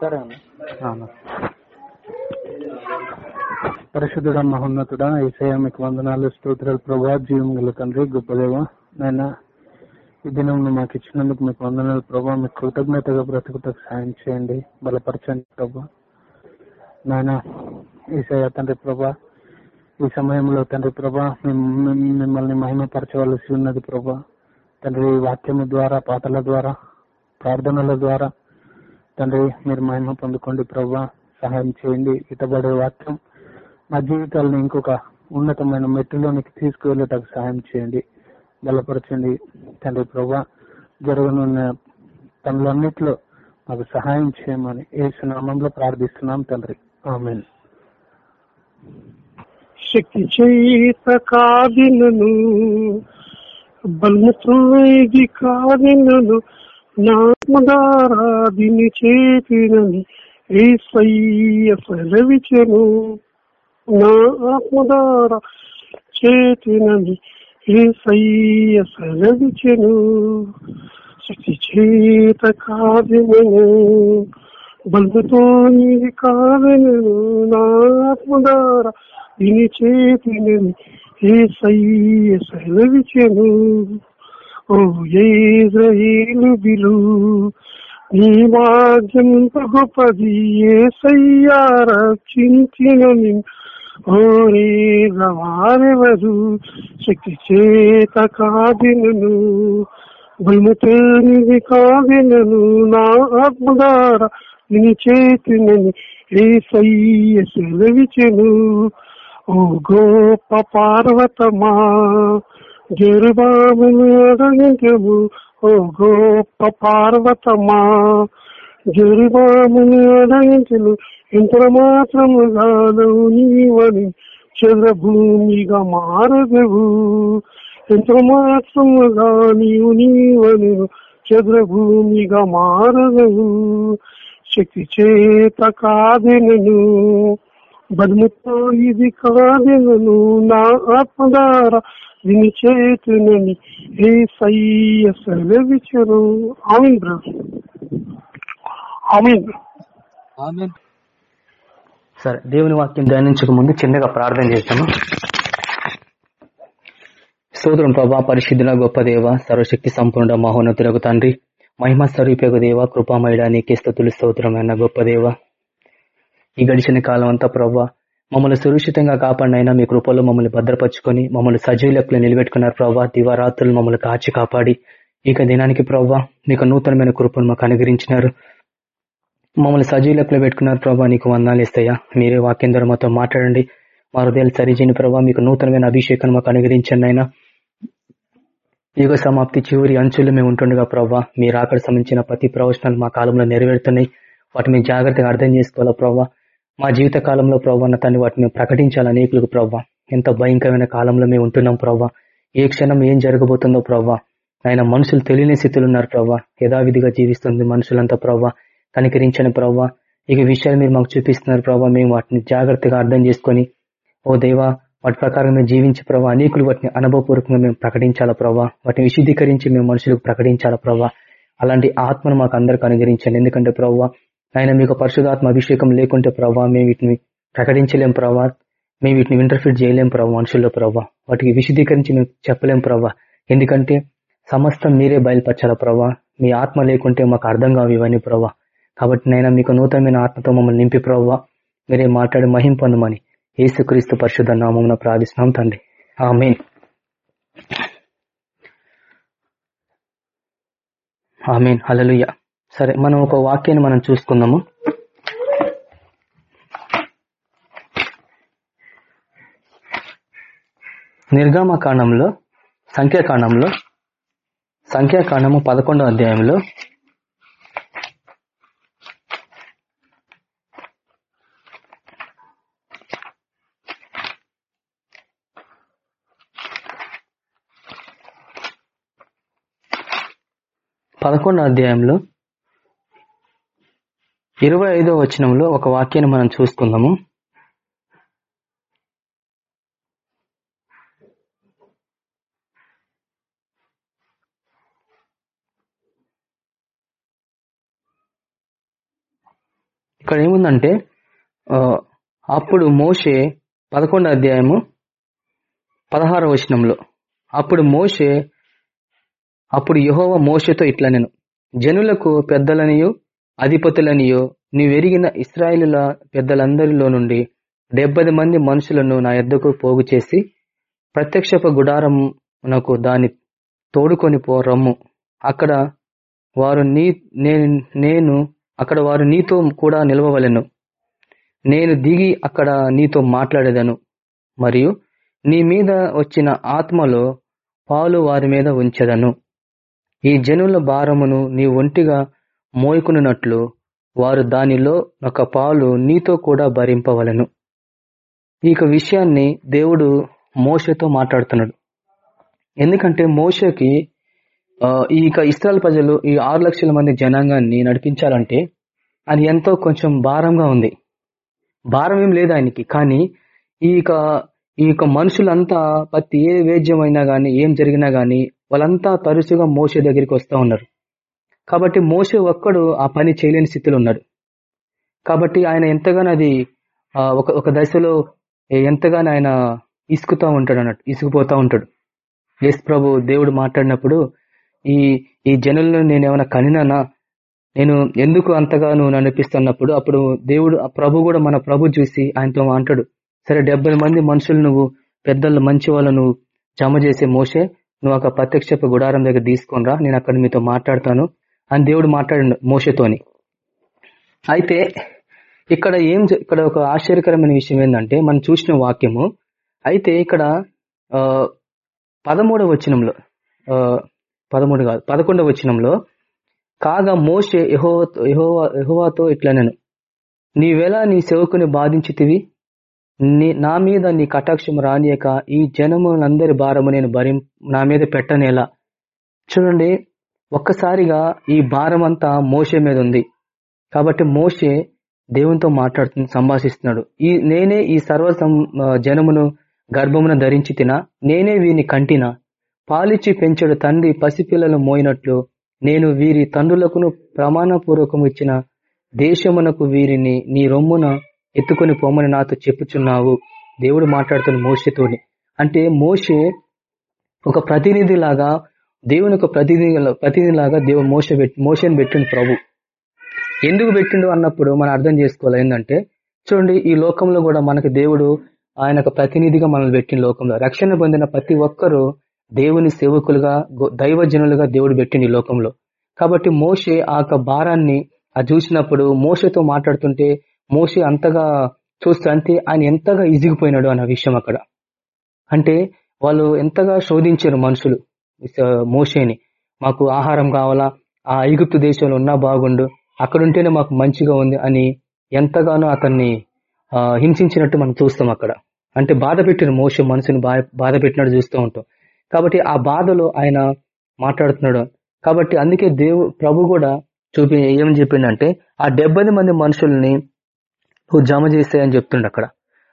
సరే అన్న. పరిశుద్ధుడ మహోన్నతుడ మీకు వందనాలు స్తోత్రాలు ప్రభా జీవం గల తండ్రి గొప్పదేవ నాయన ఈ దినం మాకు ఇచ్చినందుకు మీకు వందనాలు ప్రభా మీకు కృతజ్ఞతగా బ్రతుకుతకు సాయం చేయండి బలపరచండి ప్రభా. నాయన ఈసయ తండ్రి ప్రభా ఈ సమయంలో తండ్రి ప్రభా మిమ్మల్ని మహిమపరచవలసి ఉన్నది ప్రభా. తండ్రి వాక్యము ద్వారా పాటల ద్వారా ప్రార్థనల ద్వారా తండ్రి మీరు మహిమ పొందుకోండి ప్రభా సహాయం చేయండి ఇతబడే వాక్యం మా జీవితాలను ఇంకొక ఉన్నతమైన మెట్టులోనికి తీసుకువెళ్ళటకు సహాయం చేయండి బలపరచండి. తండ్రి ప్రభా జరగనున్న పనులన్నింటిలో మాకు సహాయం చేయమని ఏసునామంలో ప్రార్థిస్తున్నాం తండ్రి. ఆమె శక్తి చేత కాదినను బలముతో ఇది కాదినను నామదారాదిని చేతినని ఏసయ్య సెలవిచెను నా ఆత్మదార చేతినని ఏసయ్య సెలవిచెను శక్తి చేత కాదినను బలముతో నీది కాదనను నా ఆత్మదార దీని చేతినని ఏసయ్య సెలవిచెను ఓ బిలు నీ భాగ్యం గొప్పది ఏసయ్యా రక్షించినని ఓరే వారెవరు శక్తి చేత కాదినను. బలముతేనిది కాదినను నా ఆత్మదార నిని చేతినని ఏ సయ్య సెలవిచెను. ఓ గోప పార్వతమా జరుబామును అడగవు ఓ గోప పార్వతమా జరుబామును అడగించను మాత్రం మాత్రముగాను నీవని చంద్రభూమిగా మారదవు. ఎంత మాత్రం నీవు నీవని చంద్రభూమిగా మారదవు. శక్తి చేత కాదెనను. బదుముతో ఇది కాదెనను. నా ఆత్మదార దీని చేతునని ఏ సయ్య సెలవిచను ఆమెన్ ఆమెన్. సరే దేవుని వాక్యం ధ్యానించక ముందు చిన్నగా ప్రార్థన చేస్తాము స్తోత్రం ప్రభా పరిశుద్ధుల గొప్ప దేవ సర్వశక్తి సంపూర్ణ మహోన్నతులకు తండ్రి మహిమ స్వరూపకు దేవ కృపామయడా నీకే స్థుతులు స్తోత్రమైన గొప్ప దేవ. ఈ గడిచిన కాలం అంతా ప్రభా మమ్మల్ని సురక్షితంగా కాపాడినైనా మీ కృపల్లో మమ్మల్ని భద్రపరుచుకొని మమ్మల్ని సజీవులకు నిలబెట్టుకున్నారు ప్రవ్వా. దివారాత్రులు మమ్మల్ని కాచి కాపాడి. ఇక దినానికి ప్రభా మీకు నూతనమైన కృపను మాకు అనుగ్రహించినారు. మమ్మల్ని సజీవులకు పెట్టుకున్నారు ప్రభా నీకు వందాలు ఇస్తాయా? మీరే వాక్యం ద్వారా మాతో మాట్లాడండి. మా హృదయాలు సరిచేయని ప్రభా మీకు నూతనమైన అభిషేకాన్ని మాకు అనుగ్రహించండి అయినా యుగ సమాప్తి చివరి అంచులు మేము ఉంటుండగా ప్రభా మీరు అక్కడ సంబంధించిన ప్రతి ప్రవచనాలు మా కాలంలో నెరవేరుతున్నాయి. వాటిని మేము జాగ్రత్తగా అర్థం చేసుకోవాలా ప్రభా మా జీవిత కాలంలో ప్రభా తను వాటిని ప్రకటించాలి అనేకులకు ప్రభా. ఎంత భయంకరమైన కాలంలో మేము ఉంటున్నాం ప్రభా. ఏ క్షణం ఏం జరగబోతుందో ప్రభా. ఆయన మనుషులు తెలియని స్థితిలో ఉన్నారు ప్రభా. యథావిధిగా జీవిస్తుంది మనుషులంతా ప్రభా. కనికరించని ప్రభా. ఇక విషయాలు మీరు మాకు చూపిస్తున్నారు ప్రభా. మేము వాటిని జాగ్రత్తగా అర్థం చేసుకొని ఓ దేవా వాటి ప్రకారం మేము జీవించే ప్రభావ అనేకులు వాటిని అనుభవపూర్వకంగా మేము ప్రకటించాలా ప్రభావ వాటిని విశుద్ధీకరించి మేము మనుషులకు ప్రకటించాలా ప్రభావ అలాంటి ఆత్మను మాకు అందరికి అనుగ్రహించండి. ఎందుకంటే ప్రభావ ఆయన మీకు పరిశుధాత్మ అభిషేకం లేకుంటే ప్రవ్వా మేము వీటిని ప్రకటించలేం ప్రవ్వా. మేము వీటిని ఇంటర్ఫీట్ చేయలేం ప్రవ్వా మనుషుల్లో ప్రభావ వాటికి విశదీకరించి మేము చెప్పలేం ప్రవ్వా. ఎందుకంటే సమస్తం మీరే బయలుపరచాల ప్రవ్వా? మీ ఆత్మ లేకుంటే మాకు అర్థం కావు ఇవన్నీ ప్రవ్వా. కాబట్టి నైనా మీకు నూతనమైన ఆత్మతో మమ్మల్ని నింపి ప్రభావ మీరే మాట్లాడి మహింపొందమని ఏసుక్రీస్తు పరిశుద్ధ నామమున ప్రార్థిస్తున్నాం తండ్రి. ఆ మెయిన్ ఆ మెయిన్ హలలుయ్యా సరే మనం ఒక వాక్యాన్ని మనం చూసుకుందాము. నిర్గమకాండంలో సంఖ్యాకాండంలో సంఖ్యాకాండము పదకొండవ అధ్యాయంలో పదకొండవ అధ్యాయంలో ఇరవై ఐదో వచనంలో ఒక వాక్యాన్ని మనం చూసుకుందాము. ఇక్కడ ఏముందంటే అప్పుడు మోషే పదకొండో అధ్యాయము పదహార వచనంలో అప్పుడు మోషే అప్పుడు యహోవ మోషతో ఇట్లా నేను జనులకు పెద్దలనియు అధిపతులనియో నీవెరిగిన ఇస్రాయేలుల పెద్దలందరిలో నుండి డెబ్బై మంది మనుషులను నా ఎద్దకు పోగు చేసి ప్రత్యక్షపు గుడారమునకు దాన్ని తోడుకొని పో రమ్ము అక్కడ వారు నీ నేను నేను అక్కడ వారు నీతో కూడా నిలవవలెను. నేను దిగి అక్కడ నీతో మాట్లాడేదను. మరియు నీ మీద వచ్చిన ఆత్మలో పాలు వారి మీద ఉంచెదను. ఈ జనుల భారమును నీ ఒంటిగా మోయకునున్నట్లు వారు దానిలో ఒక పాలు నీతో కూడా భరింపవలెను. ఈ యొక్క విషయాన్ని దేవుడు మోషతో మాట్లాడుతున్నాడు. ఎందుకంటే మోషకి ఈ యొక్క ఇస్రాయల్ ప్రజలు ఈ ఆరు లక్షల మంది జనాంగాన్ని నడిపించాలంటే అది ఎంతో కొంచెం భారంగా ఉంది. భారం ఏం లేదు ఆయనకి కానీ ఈ యొక్క ఈ యొక్క మనుషులంతా ప్రతి ఏ వేద్యం అయినా ఏం జరిగినా గానీ వాళ్ళంతా తరచుగా మోసే దగ్గరికి వస్తూ ఉన్నారు. కాబట్టి మోసే ఒక్కడు ఆ పని చేయలేని స్థితిలో ఉన్నాడు. కాబట్టి ఆయన ఎంతగానో అది ఒక ఒక దశలో ఎంతగానో ఆయన ఇసుకుతా ఉంటాడు అన్నట్టు ఇసుకుపోతా ఉంటాడు. ఎస్ ప్రభు దేవుడు మాట్లాడినప్పుడు ఈ ఈ జనులను నేను ఏమైనా కనినానా? నేను ఎందుకు అంతగా నువ్వు నడిపిస్తున్నప్పుడు అప్పుడు దేవుడు ఆ ప్రభు కూడా మన ప్రభు చూసి ఆయనతో అంటాడు సరే డెబ్బై మంది మనుషులు నువ్వు పెద్దలు మంచి వాళ్ళు నువ్వు జమ చేసే మోసే నువ్వు ఒక ప్రత్యక్షపు గుడారం దగ్గర తీసుకొనిరా నేను అక్కడ మీతో మాట్లాడతాను. అని దేవుడు మాట్లాడు మోసతోని అయితే ఇక్కడ ఏం ఇక్కడ ఒక ఆశ్చర్యకరమైన విషయం ఏంటంటే మనం చూసిన వాక్యము అయితే ఇక్కడ పదమూడవ వచనంలో పదమూడు కాదు పదకొండవ వచనంలో కాగా మోషే యెహోవాతో యెహోవా- యహోవాతో ఇట్లా నేను నీవెలా నీ సేవకుని బాధించితివి? నీ నా మీద నీ కటాక్షం రానియక ఈ జనములందరి భారము నేను భరి నా మీద పెట్టనేలా. చూడండి ఒక్కసారిగా ఈ భారం అంతా మోషే మీద ఉంది కాబట్టి మోషే దేవునితో మాట్లాడుతు సంభాషిస్తున్నాడు. ఈ నేనే ఈ సర్వ సం- జనమును గర్భమున ధరించి తినా నేనే వీరిని కంటినా. పాలిచ్చి పెంచడు తండ్రి పసిపిల్లలు మోయినట్లు నేను వీరి తండ్రులకును ప్రమాణపూర్వకము ఇచ్చిన దేశమునకు వీరిని నీ రొమ్మున ఎత్తుకొని పొమ్మని నాతో చెప్పుచున్నావు. దేవుడు మాట్లాడుతున్న మోషతోని. అంటే మోషే ఒక ప్రతినిధి లాగా దేవుని యొక్క ప్రతినిధి ప్రతినిధిలాగా దేవుడు మోస మోసని పెట్టిండు ప్రభు. ఎందుకు పెట్టిండు అన్నప్పుడు మనం అర్థం చేసుకోవాలి ఏంటంటే చూడండి ఈ లోకంలో కూడా మనకి దేవుడు ఆయన ఒక ప్రతినిధిగా మనల్ని పెట్టిన లోకంలో రక్షణ పొందిన ప్రతి ఒక్కరూ దేవుని సేవకులుగా దైవజనులుగా దేవుడు పెట్టింది ఈ లోకంలో. కాబట్టి మోషే ఆ యొక్క భారాన్ని ఆ చూసినప్పుడు మోషతో మాట్లాడుతుంటే మోసే అంతగా చూస్తే అంతే ఆయన ఎంతగా ఇజిగిపోయినాడు అన్న విషయం అక్కడ. అంటే వాళ్ళు ఎంతగా శోధించారు మనుషులు. మోషేని. మాకు ఆహారం కావాలా? ఆ ఐగుప్తు దేశంలో ఉన్నా బాగుండు. అక్కడుంటేనే మాకు మంచిగా ఉంది అని ఎంతగానో అతన్ని హింసించినట్టు మనం చూస్తాం అక్కడ. అంటే బాధ పెట్టిన మోస మనసుని బా- బాధ పెట్టినట్టు చూస్తూ ఉంటాం. కాబట్టి ఆ బాధలో ఆయన మాట్లాడుతున్నాడు. కాబట్టి అందుకే దేవు ప్రభు కూడా చూపి ఏమని చెప్పిండంటే ఆ డెబ్బై మంది మనుషుల్ని నువ్వు జమ చేస్తాయని చెప్తుండ అక్కడ.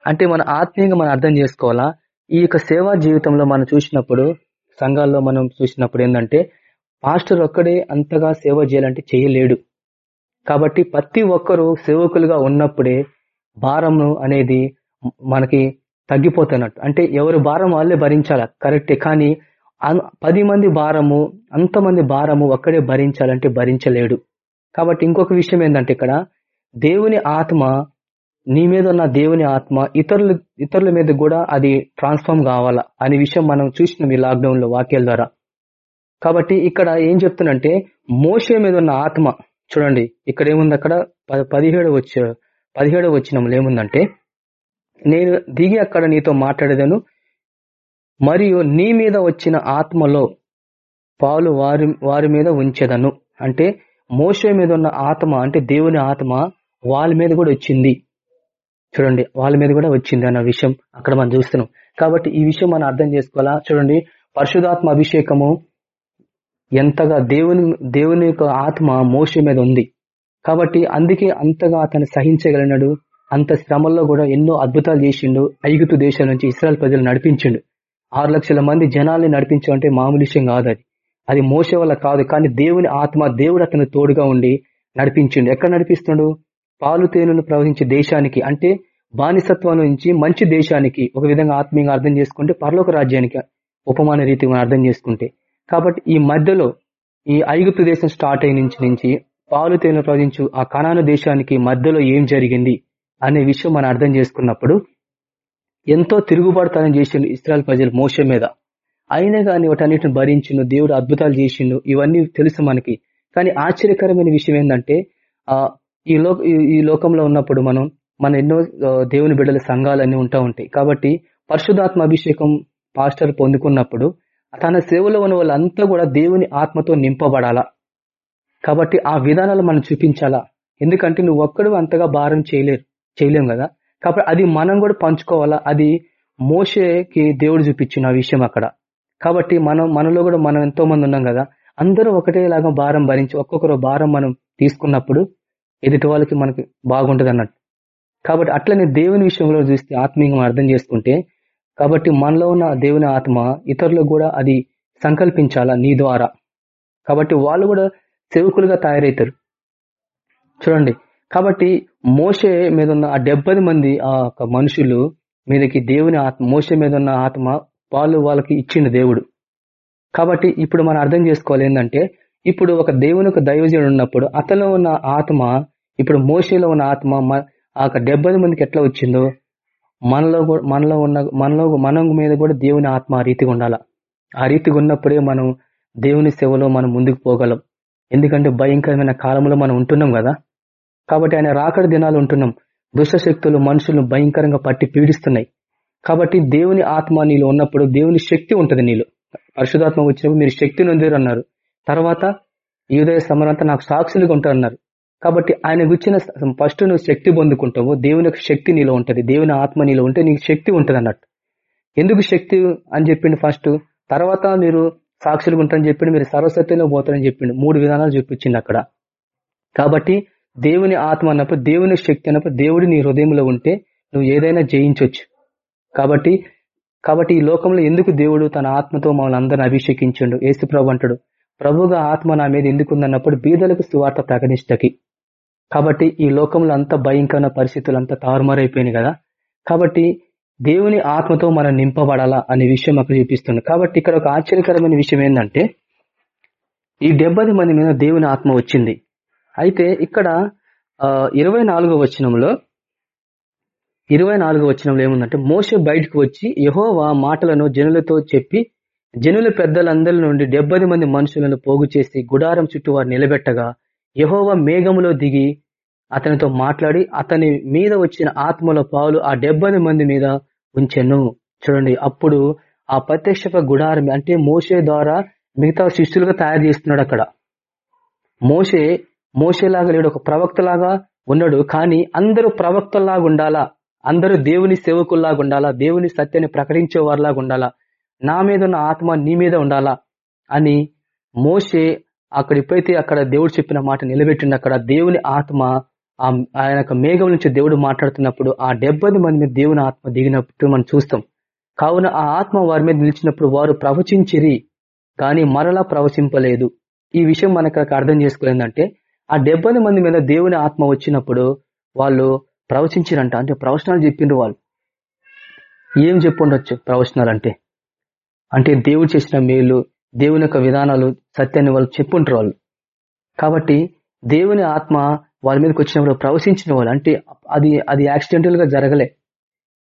అంటే మన ఆత్మీయంగా మనం అర్థం చేసుకోవాలా? ఈ యొక్క సేవా జీవితంలో మనం చూసినప్పుడు సంఘాల్లో మనం చూసినప్పుడు ఏంటంటే పాస్టర్ ఒక్కడే అంతగా సేవ చేయాలంటే చేయలేడు. కాబట్టి ప్రతి ఒక్కరూ సేవకులుగా ఉన్నప్పుడే భారము అనేది మనకి తగ్గిపోతున్నట్టు. అంటే ఎవరు భారం వాళ్ళే భరించాల? కరెక్టే. కానీ పది మంది భారము అంతమంది భారము ఒక్కడే భరించాలంటే భరించలేడు. కాబట్టి ఇంకొక విషయం ఏంటంటే ఇక్కడ దేవుని ఆత్మ నీ మీద ఉన్న దేవుని ఆత్మ ఇతరుల ఇతరుల మీద కూడా అది ట్రాన్స్ఫార్మ్ కావాలా అనే విషయం మనం చూసినాం ఈ లాక్డౌన్లో వాక్యాల ద్వారా. కాబట్టి ఇక్కడ ఏం చెప్తున్నంటే మోసే మీద ఉన్న ఆత్మ చూడండి ఇక్కడ ఏముంది అక్కడ? పదిహేడు వచ్చ పదిహేడు వచ్చినంలో ఏముందంటే నేను దిగి అక్కడ నీతో మాట్లాడేదాను మరియు నీ మీద వచ్చిన ఆత్మలో పాలు వారి వారి మీద ఉంచేదను. అంటే మోసే మీద ఉన్న ఆత్మ అంటే దేవుని ఆత్మ వాళ్ళ మీద కూడా వచ్చింది. చూడండి వాళ్ళ మీద కూడా వచ్చింది అన్న విషయం అక్కడ మనం చూస్తున్నాం. కాబట్టి ఈ విషయం మనం అర్థం చేసుకోవాలా? చూడండి పరిశుధాత్మ అభిషేకము ఎంతగా దేవుని దేవుని యొక్క ఆత్మ మోస మీద ఉంది. కాబట్టి అందుకే అంతగా అతను సహించగలిగినాడు అంత శ్రమల్లో కూడా ఎన్నో అద్భుతాలు చేసిండు ఐగుతు దేశం నుంచి ఇస్రాయల్ ప్రజలు నడిపించిండు. ఆరు లక్షల మంది జనాల్ని నడిపించాలంటే మామూలు విషయం కాదు అది. అది మోసే వల్ల కాదు కానీ దేవుని ఆత్మ దేవుడు అతను తోడుగా ఉండి నడిపించిండు. ఎక్కడ నడిపిస్తున్నాడు పాలు తేనెలు ప్రవహించే దేశానికి అంటే బానిసత్వం నుంచి మంచి దేశానికి ఒక విధంగా ఆత్మీయంగా అర్థం చేసుకుంటే పరలోక రాజ్యానికి ఉపమాన రీతి మనం అర్థం చేసుకుంటే. కాబట్టి ఈ మధ్యలో ఈ ఐగుప్తు దేశం స్టార్ట్ అయిన నుంచి నుంచి పాలు తేనెలు ప్రవహించు ఆ కణాను దేశానికి మధ్యలో ఏం జరిగింది అనే విషయం మనం అర్థం చేసుకున్నప్పుడు ఎంతో తిరుగుబాటుతనం చేసిండు ఇస్రాయల్ ప్రజలు మోస మీద. అయినా కానీ వాటన్నిటిని భరించిండు దేవుడు అద్భుతాలు చేసిండు ఇవన్నీ తెలుసు మనకి. కానీ ఆశ్చర్యకరమైన విషయం ఏంటంటే ఆ ఈ లో ఈ లోకంలో ఉన్నప్పుడు మనం మన ఎన్నో దేవుని బిడ్డల సంఘాలన్నీ ఉంటా ఉంటాయి. కాబట్టి పరిశుధాత్మ అభిషేకం పాస్టర్ పొందుకున్నప్పుడు తన సేవలో ఉన్న వాళ్ళంతా కూడా దేవుని ఆత్మతో నింపబడాలా? కాబట్టి ఆ విధానాలు మనం చూపించాలా? ఎందుకంటే నువ్వు ఒక్కడు అంతగా భారం చేయలేరు చేయలేం కదా? కాబట్టి అది మనం కూడా పంచుకోవాలా? అది మోషేకి దేవుడు చూపించిన విషయం అక్కడ. కాబట్టి మనం మనలో కూడా మనం ఎంతో మంది ఉన్నాం కదా? అందరూ ఒకటేలాగా భారం భరించి ఒక్కొక్కరు భారం మనం తీసుకున్నప్పుడు ఎదుటి వాళ్ళకి మనకి బాగుంటుంది అన్నట్టు. కాబట్టి అట్లనే దేవుని విషయంలో చూస్తే ఆత్మీయంగా మనం అర్థం చేసుకుంటే కాబట్టి మనలో ఉన్న దేవుని ఆత్మ ఇతరులకు కూడా అది సంకల్పించాలా నీ ద్వారా? కాబట్టి వాళ్ళు కూడా సేవకులుగా తయారవుతారు. చూడండి. కాబట్టి మోసే మీద ఉన్న ఆ డెబ్బై మంది ఆ యొక్క మనుషులు మీదకి దేవుని ఆత్మ మోసే మీద ఉన్న ఆత్మ వాళ్ళు వాళ్ళకి ఇచ్చిన దేవుడు. కాబట్టి ఇప్పుడు మనం అర్థం చేసుకోవాలి ఏంటంటే ఇప్పుడు ఒక దేవుని ఒక దైవజనుడు ఉన్నప్పుడు అతను ఉన్న ఆత్మ ఇప్పుడు మోసేలో ఉన్న ఆత్మ మ- ఆ యొక్క డెబ్బై మందికి ఎట్లా వచ్చిందో? మనలో కూడా మనలో ఉన్న మనలో మనం మీద కూడా దేవుని ఆత్మ ఆ రీతిగా ఉండాల? ఆ రీతిగా ఉన్నప్పుడే మనం దేవుని సేవలో మనం ముందుకు పోగలం. ఎందుకంటే భయంకరమైన కాలంలో మనం ఉంటున్నాం కదా? కాబట్టి ఆయన రాకడ దినాలు ఉంటున్నాం. దుష్టశక్తులు మనుషులను భయంకరంగా పట్టి పీడిస్తున్నాయి. కాబట్టి దేవుని ఆత్మ నీలో ఉన్నప్పుడు దేవుని శక్తి ఉంటుంది నీలో. పరిశుధాత్మ వచ్చినప్పుడు మీరు శక్తి నొందిరు అన్నారు తర్వాత యూదయ సమరంతా నాకు సాక్షులుగా ఉంటారు అన్నారు కాబట్టి ఆయన గుచ్చిన ఫస్ట్ నువ్వు శక్తి పొందుకుంటావు దేవుని శక్తి నీలో ఉంటుంది దేవుని ఆత్మ నీలో ఉంటే నీకు శక్తి ఉంటుంది అన్నట్టు. ఎందుకు శక్తి అని చెప్పిండు ఫస్ట్? తర్వాత మీరు సాక్షులుగా ఉంటారని చెప్పిండు మీరు సర్వసత్యంలో పోతారని చెప్పిండు. మూడు విధానాలు చూపించింది అక్కడ. కాబట్టి దేవుని ఆత్మ అన్నప్పుడు దేవుని శక్తి అన్నప్పుడు దేవుడు నీ హృదయంలో ఉంటే నువ్వు ఏదైనా జయించవచ్చు కాబట్టి కాబట్టి ఈ లోకంలో ఎందుకు దేవుడు తన ఆత్మతో మమ్మల్ని అందరిని అభిషేకించిండు? ఏసుప్రభు అంటాడు ప్రభుగా ఆత్మ నా మీద ఎందుకుందన్నప్పుడు బీదలకు సువార్త ప్రకటించటకి. కాబట్టి ఈ లోకంలో అంత భయంకరమైన పరిస్థితులు అంతా తారుమారైపోయినాయి కదా. కాబట్టి దేవుని ఆత్మతో మనం నింపబడాలా అనే విషయం అక్కడ చూపిస్తుంది. కాబట్టి ఇక్కడ ఒక ఆశ్చర్యకరమైన విషయం ఏంటంటే ఈ డెబ్బై మంది మీద దేవుని ఆత్మ వచ్చింది. అయితే ఇక్కడ ఇరవై నాలుగో వచనంలో ఇరవై నాలుగో వచనంలో ఏముందంటే మోస బయటకు వచ్చి యహోవా మాటలను జనులతో చెప్పి జనుల పెద్దలందరి నుండి డెబ్బది మంది మనుషులను పోగు చేసి గుడారం చుట్టూ వారు నిలబెట్టగా యహోవ మేఘములో దిగి అతనితో మాట్లాడి అతని మీద వచ్చిన ఆత్మల పాలు ఆ డెబ్బది మంది మీద ఉంచెను. చూడండి అప్పుడు ఆ ప్రత్యక్ష గుడారం అంటే మోసే ద్వారా మిగతా శిష్యులుగా తయారు చేస్తున్నాడు అక్కడ. మోసే మోసేలాగా లేడు ఒక ప్రవక్తలాగా ఉన్నాడు కానీ అందరూ ప్రవక్తల్లాగా ఉండాలా అందరూ దేవుని సేవకుల్లాగా ఉండాలా దేవుని సత్యాన్ని ప్రకటించే వారిలాగా ఉండాలా నా మీద ఉన్న ఆత్మ నీ మీద ఉండాలా? అని మోసే అక్కడ ఎప్పుడైతే అక్కడ దేవుడు చెప్పిన మాట నిలబెట్టిండు. అక్కడ దేవుని ఆత్మ ఆ ఆయన యొక్క మేఘం నుంచి దేవుడు మాట్లాడుతున్నప్పుడు ఆ డెబ్బై మంది మీద దేవుని ఆత్మ దిగినప్పుడు మనం చూస్తాం. కావున ఆ ఆత్మ వారి మీద నిలిచినప్పుడు వారు ప్రవచించిరి కానీ మరలా ప్రవచింపలేదు. ఈ విషయం మనకు అర్థం చేసుకోలేదంటే ఆ డెబ్బై మంది మీద దేవుని ఆత్మ వచ్చినప్పుడు వాళ్ళు ప్రవచించిరంట. అంటే ప్రవచనాలు చెప్పిండ్రు వాళ్ళు. ఏం చెప్పుండొచ్చు ప్రవచనాలు అంటే అంటే దేవుడు చేసిన మేలు దేవుని యొక్క విధానాలు సత్యాన్ని వాళ్ళు చెప్పుంటారు వాళ్ళు. కాబట్టి దేవుని ఆత్మ వాళ్ళ మీదకి వచ్చినప్పుడు ప్రవశించిన వాళ్ళు అంటే అది అది యాక్సిడెంటల్గా జరగలే.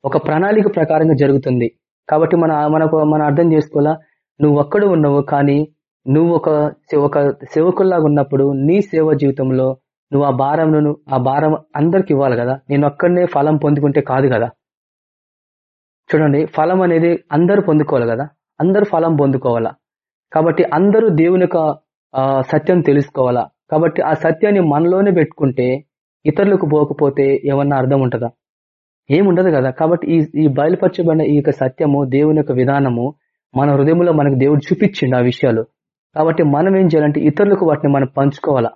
ఒక ప్రణాళిక ప్రకారంగా జరుగుతుంది. కాబట్టి మన మనకు మనం అర్థం చేసుకోవాలా? నువ్వు ఒక్కడు ఉన్నావు కానీ నువ్వు ఒక ఒక సేవకుల్లాగా ఉన్నప్పుడు నీ సేవ జీవితంలో నువ్వు ఆ భారం ఆ భారం అందరికి ఇవ్వాలి కదా? నేను ఒక్కడనే ఫలం పొందుకుంటే కాదు కదా? చూడండి ఫలం అనేది అందరూ పొందుకోవాలి కదా? అందరూ ఫలం పొందుకోవాలా. కాబట్టి అందరూ దేవుని యొక్క ఆ, సత్యం తెలుసుకోవాలా. కాబట్టి ఆ సత్యాన్ని మనలోనే పెట్టుకుంటే ఇతరులకు పోకపోతే ఏమన్నా అర్థం ఉంటుందా? ఏముండదు కదా. కాబట్టి ఈ ఈ బయలుపరచబడిన ఈ యొక్క సత్యము దేవుని యొక్క విధానము మన హృదయంలో మనకు దేవుడు చూపించిండు ఆ విషయాలు. కాబట్టి మనం ఏం చేయాలంటే ఇతరులకు వాటిని మనం పంచుకోవాలా.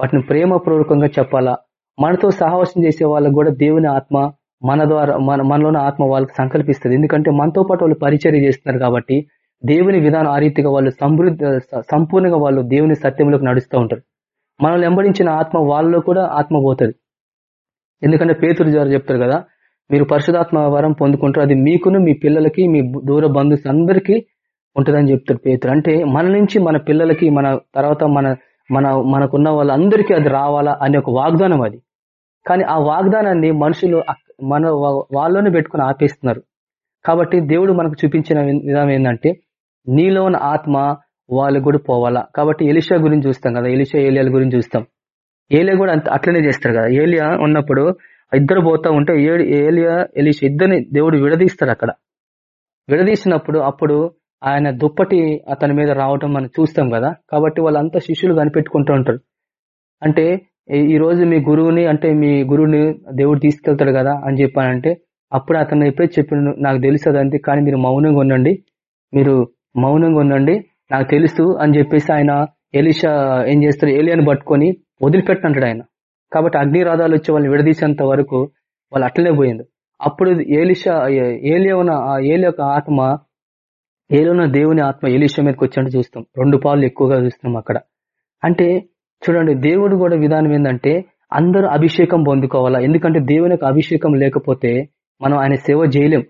వాటిని ప్రేమపూర్వకంగా చెప్పాలా. మనతో సహవాసం చేసే వాళ్ళకు కూడా దేవుని ఆత్మ మన ద్వారా మన మనలోని ఆత్మ వాళ్ళకి సంకల్పిస్తుంది. ఎందుకంటే మనతో పాటు వాళ్ళు పరిచర్య చేస్తున్నారు కాబట్టి దేవుని విధానం ఆ రీతిగా వాళ్ళు సమృద్ధి సంపూర్ణంగా వాళ్ళు దేవుని సత్యంలోకి నడుస్తూ ఉంటారు. మనల్ని వెంబడించిన ఆత్మ వాళ్ళలో కూడా ఆత్మ పోతుంది. ఎందుకంటే పేతురు ద్వారా చెప్తారు కదా మీరు పరిశుధాత్మ వరం పొందుకుంటారు అది మీకును మీ పిల్లలకి మీ దూర బంధువులు అందరికీ ఉంటుందని చెప్తాడు పేతురు. అంటే మన నుంచి మన పిల్లలకి మన తర్వాత మన మన మనకున్న వాళ్ళందరికీ అది రావాలా అనే ఒక వాగ్దానం అది. కానీ ఆ వాగ్దానాన్ని మనుషులు మన వా- వాళ్ళలోనే పెట్టుకుని ఆపేస్తున్నారు. కాబట్టి దేవుడు మనకు చూపించిన విధానం ఏంటంటే నీలో ఉన్న ఆత్మ వాళ్ళు కూడా పోవాలా. కాబట్టి ఎలిషా గురించి చూస్తాం కదా ఎలిషా ఏలియాల గురించి చూస్తాం. ఏలియా కూడా అంత అట్లనే చేస్తారు కదా. ఏలియా ఉన్నప్పుడు ఇద్దరు పోతా ఉంటే ఏలియా ఎలిషా ఇద్దరిని దేవుడు విడదీస్తాడు అక్కడ. విడదీసినప్పుడు అప్పుడు ఆయన దుప్పటి అతని మీద రావటం మనం చూస్తాం కదా. కాబట్టి వాళ్ళంతా శిష్యులు కనిపెట్టుకుంటూ ఉంటారు. అంటే ఈ- రోజు మీ గురువుని అంటే మీ గురువుని దేవుడు తీసుకెళ్తాడు కదా అని చెప్పానంటే అప్పుడు అతను ఎప్పుడే చెప్పిన నాకు తెలుసు అంతే కానీ మీరు మౌనంగా ఉండండి. మీరు మౌనంగా ఉండండి నాకు తెలుసు అని చెప్పేసి ఆయన ఎలిషా ఏం చేస్తారు ఏలియాని పట్టుకొని వదిలిపెట్టంటాడు ఆయన. కాబట్టి అగ్నిరాధాలు వచ్చి వాళ్ళని విడదీసేంత వరకు వాళ్ళు అట్లనే పోయింది. అప్పుడు ఏలిషా ఏలియా ఉన్న ఏలి యొక్క ఆత్మ ఏలున్న దేవుని ఆత్మ ఏలిషా మీదకి వచ్చినట్టు చూస్తాం. రెండు పాలు ఎక్కువగా చూస్తున్నాం అక్కడ. అంటే చూడండి దేవుడు కూడా విధానం ఏంటంటే అందరూ అభిషేకం పొందుకోవాలా. ఎందుకంటే దేవుని అభిషేకం లేకపోతే మనం ఆయన సేవ చేయలేం.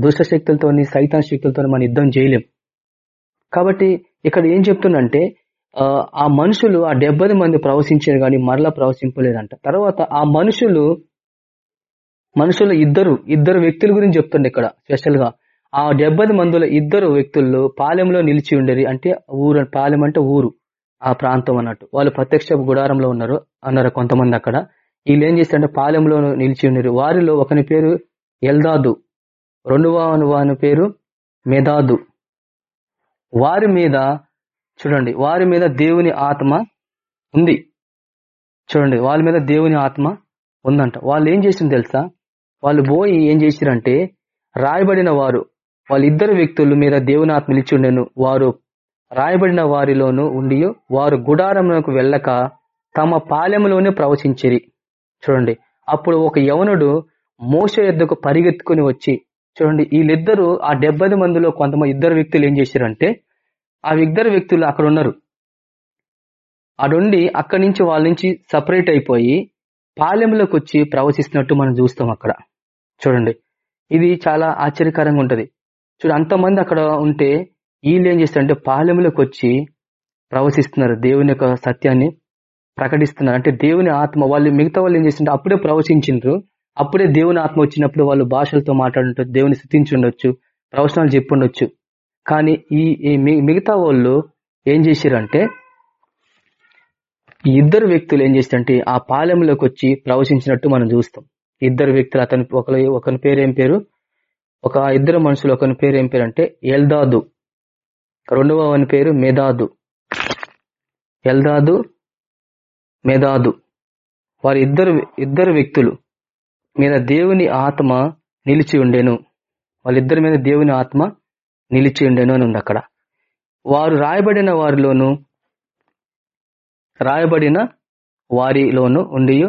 దుష్ట శక్తులతో సైతాన్ శక్తులతో మనం యుద్ధం చేయలేం. కాబట్టి ఇక్కడ ఏం చెప్తుందంటే ఆ, ఆ మనుషులు ఆ డెబ్బై మంది ప్రవశించారు కానీ మరలా ప్రవశింపలేదంట తర్వాత ఆ మనుషులు మనుషులు ఇద్దరు ఇద్దరు వ్యక్తుల గురించి చెప్తుండే ఇక్కడ స్పెషల్గా ఆ డెబ్బై మందుల ఇద్దరు వ్యక్తుల్లో పాలెంలో నిలిచి ఉండేది అంటే ఊరు పాలెం అంటే ఊరు. ఆ ప్రాంతం అన్నట్టు. వాళ్ళు ప్రత్యక్ష గుడారంలో ఉన్నారు అన్నారు కొంతమంది అక్కడ. వీళ్ళు ఏం చేస్తారంటే పాలెంలో నిలిచి ఉన్నారు. వారిలో ఒకని పేరు ఎల్దాదు రెండవ వాని పేరు మెదాదు. వారి మీద చూడండి వారి మీద దేవుని ఆత్మ ఉంది. చూడండి వాళ్ళ మీద దేవుని ఆత్మ ఉందంట. వాళ్ళు ఏం చేసింది తెలుసా? వాళ్ళు పోయి ఏం చేసిరంటే రాయబడిన వారు వాళ్ళిద్దరు వ్యక్తుల మీద దేవుని ఆత్మ నిలిచి ఉండేను. వారు రాయబడిన వారిలోనూ ఉండి వారు గుడారమునకు వెళ్ళక తమ పాలెంలోనే ప్రవచించిరి. చూడండి అప్పుడు ఒక యవనుడు మోస యొద్దకు పరిగెత్తుకుని వచ్చి చూడండి వీళ్ళిద్దరూ ఆ డెబ్బై మందిలో కొంతమంది ఇద్దరు వ్యక్తులు ఏం చేశారంటే ఆ ఇద్దరు వ్యక్తులు అక్కడ ఉన్నారు. అడుండి అక్కడి నుంచి వాళ్ళ నుంచి సపరేట్ అయిపోయి పాలెంలోకి వచ్చి ప్రవచిస్తున్నట్టు మనం చూస్తాం అక్కడ. చూడండి ఇది చాలా ఆశ్చర్యకరంగా ఉంటది. చూడు అంతమంది అక్కడ ఉంటే వీళ్ళు ఏం చేస్తారంటే పాలెంలోకి వచ్చి ప్రవశిస్తున్నారు. దేవుని యొక్క సత్యాన్ని ప్రకటిస్తున్నారు. అంటే దేవుని ఆత్మ వాళ్ళు మిగతా వాళ్ళు ఏం చేస్తుంటే అప్పుడే ప్రవశించిండ్రు. అప్పుడే దేవుని ఆత్మ వచ్చినప్పుడు వాళ్ళు భాషలతో మాట్లాడుంటారు దేవుని స్థుతించుండొచ్చు ప్రవచనాలు చెప్పుండొచ్చు. కానీ ఈ మి- మిగతా వాళ్ళు ఏం చేశారంటే ఈ ఇద్దరు వ్యక్తులు ఏం చేస్తారంటే ఆ పాలెంలోకి వచ్చి ప్రవశించినట్టు మనం చూస్తాం. ఇద్దరు వ్యక్తులు అతని ఒకరి ఒకని పేరు ఏం పేరు? ఒక ఇద్దరు మనుషులు ఒకని పేరు ఏం పేరు అంటే ఎల్దాదు. రెండవ వాని పేరు మేధాదు ఎల్దాదు మేధాదు వారి ఇద్దరు ఇద్దరు వ్యక్తులు మీద దేవుని ఆత్మ నిలిచి ఉండెను. వాళ్ళిద్దరి మీద దేవుని ఆత్మ నిలిచి ఉండెను అని ఉంది అక్కడ. వారు రాయబడిన వారిలోను రాయబడిన వారిలోను ఉండి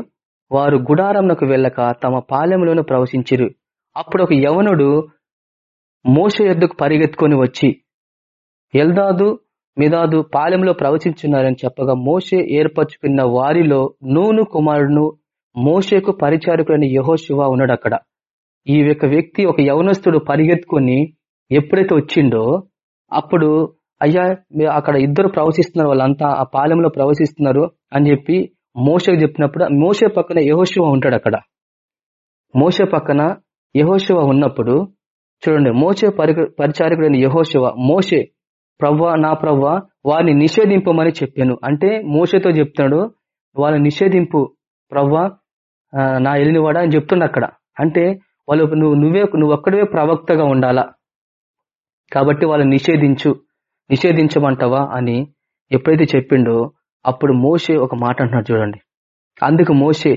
వారు గుడారంనకు వెళ్ళక తమ పాలెంలోను ప్రవశించిరు. అప్పుడు ఒక యవనుడు మోష ఎద్దుకు పరిగెత్తుకొని వచ్చి ఎల్దాదు మిదాదు పాలెంలో ప్రవచించున్నారని చెప్పగా మోషే ఏర్పరచుకున్న వారిలో నూను కుమారుడును మోషేకు పరిచారకుడైన యహోశివ ఉన్నాడు అక్కడ ఈ యొక్క వ్యక్తి ఒక యవనస్తుడు పరిగెత్తుకొని ఎప్పుడైతే వచ్చిండో అప్పుడు అయ్యా అక్కడ ఇద్దరు ప్రవశిస్తున్నారు వాళ్ళంతా ఆ పాలెంలో ప్రవశిస్తున్నారు అని చెప్పి మోషకు చెప్పినప్పుడు మోషే పక్కన యహోశివ ఉంటాడు అక్కడ మోషే పక్కన యహోశివ ఉన్నప్పుడు చూడండి మోషే పరి- పరిచారకుడైన యహోశివ మోషే ప్రవ్వా నా ప్రవ్వా వారిని నిషేధింపమని చెప్పాను. అంటే మోసతో చెప్తున్నాడు వాళ్ళని నిషేధింపు ప్రవ్వా నా ఎలినివాడా అని చెప్తుండ అక్కడ. అంటే వాళ్ళు నువ్వు నువ్వే నువ్వు ఒక్కడవే ప్రవక్తగా ఉండాలా? కాబట్టి వాళ్ళని నిషేధించు నిషేధించమంటావా అని ఎప్పుడైతే చెప్పిండో అప్పుడు మోషే ఒక మాట అంటున్నాడు చూడండి. అందుకు మోషే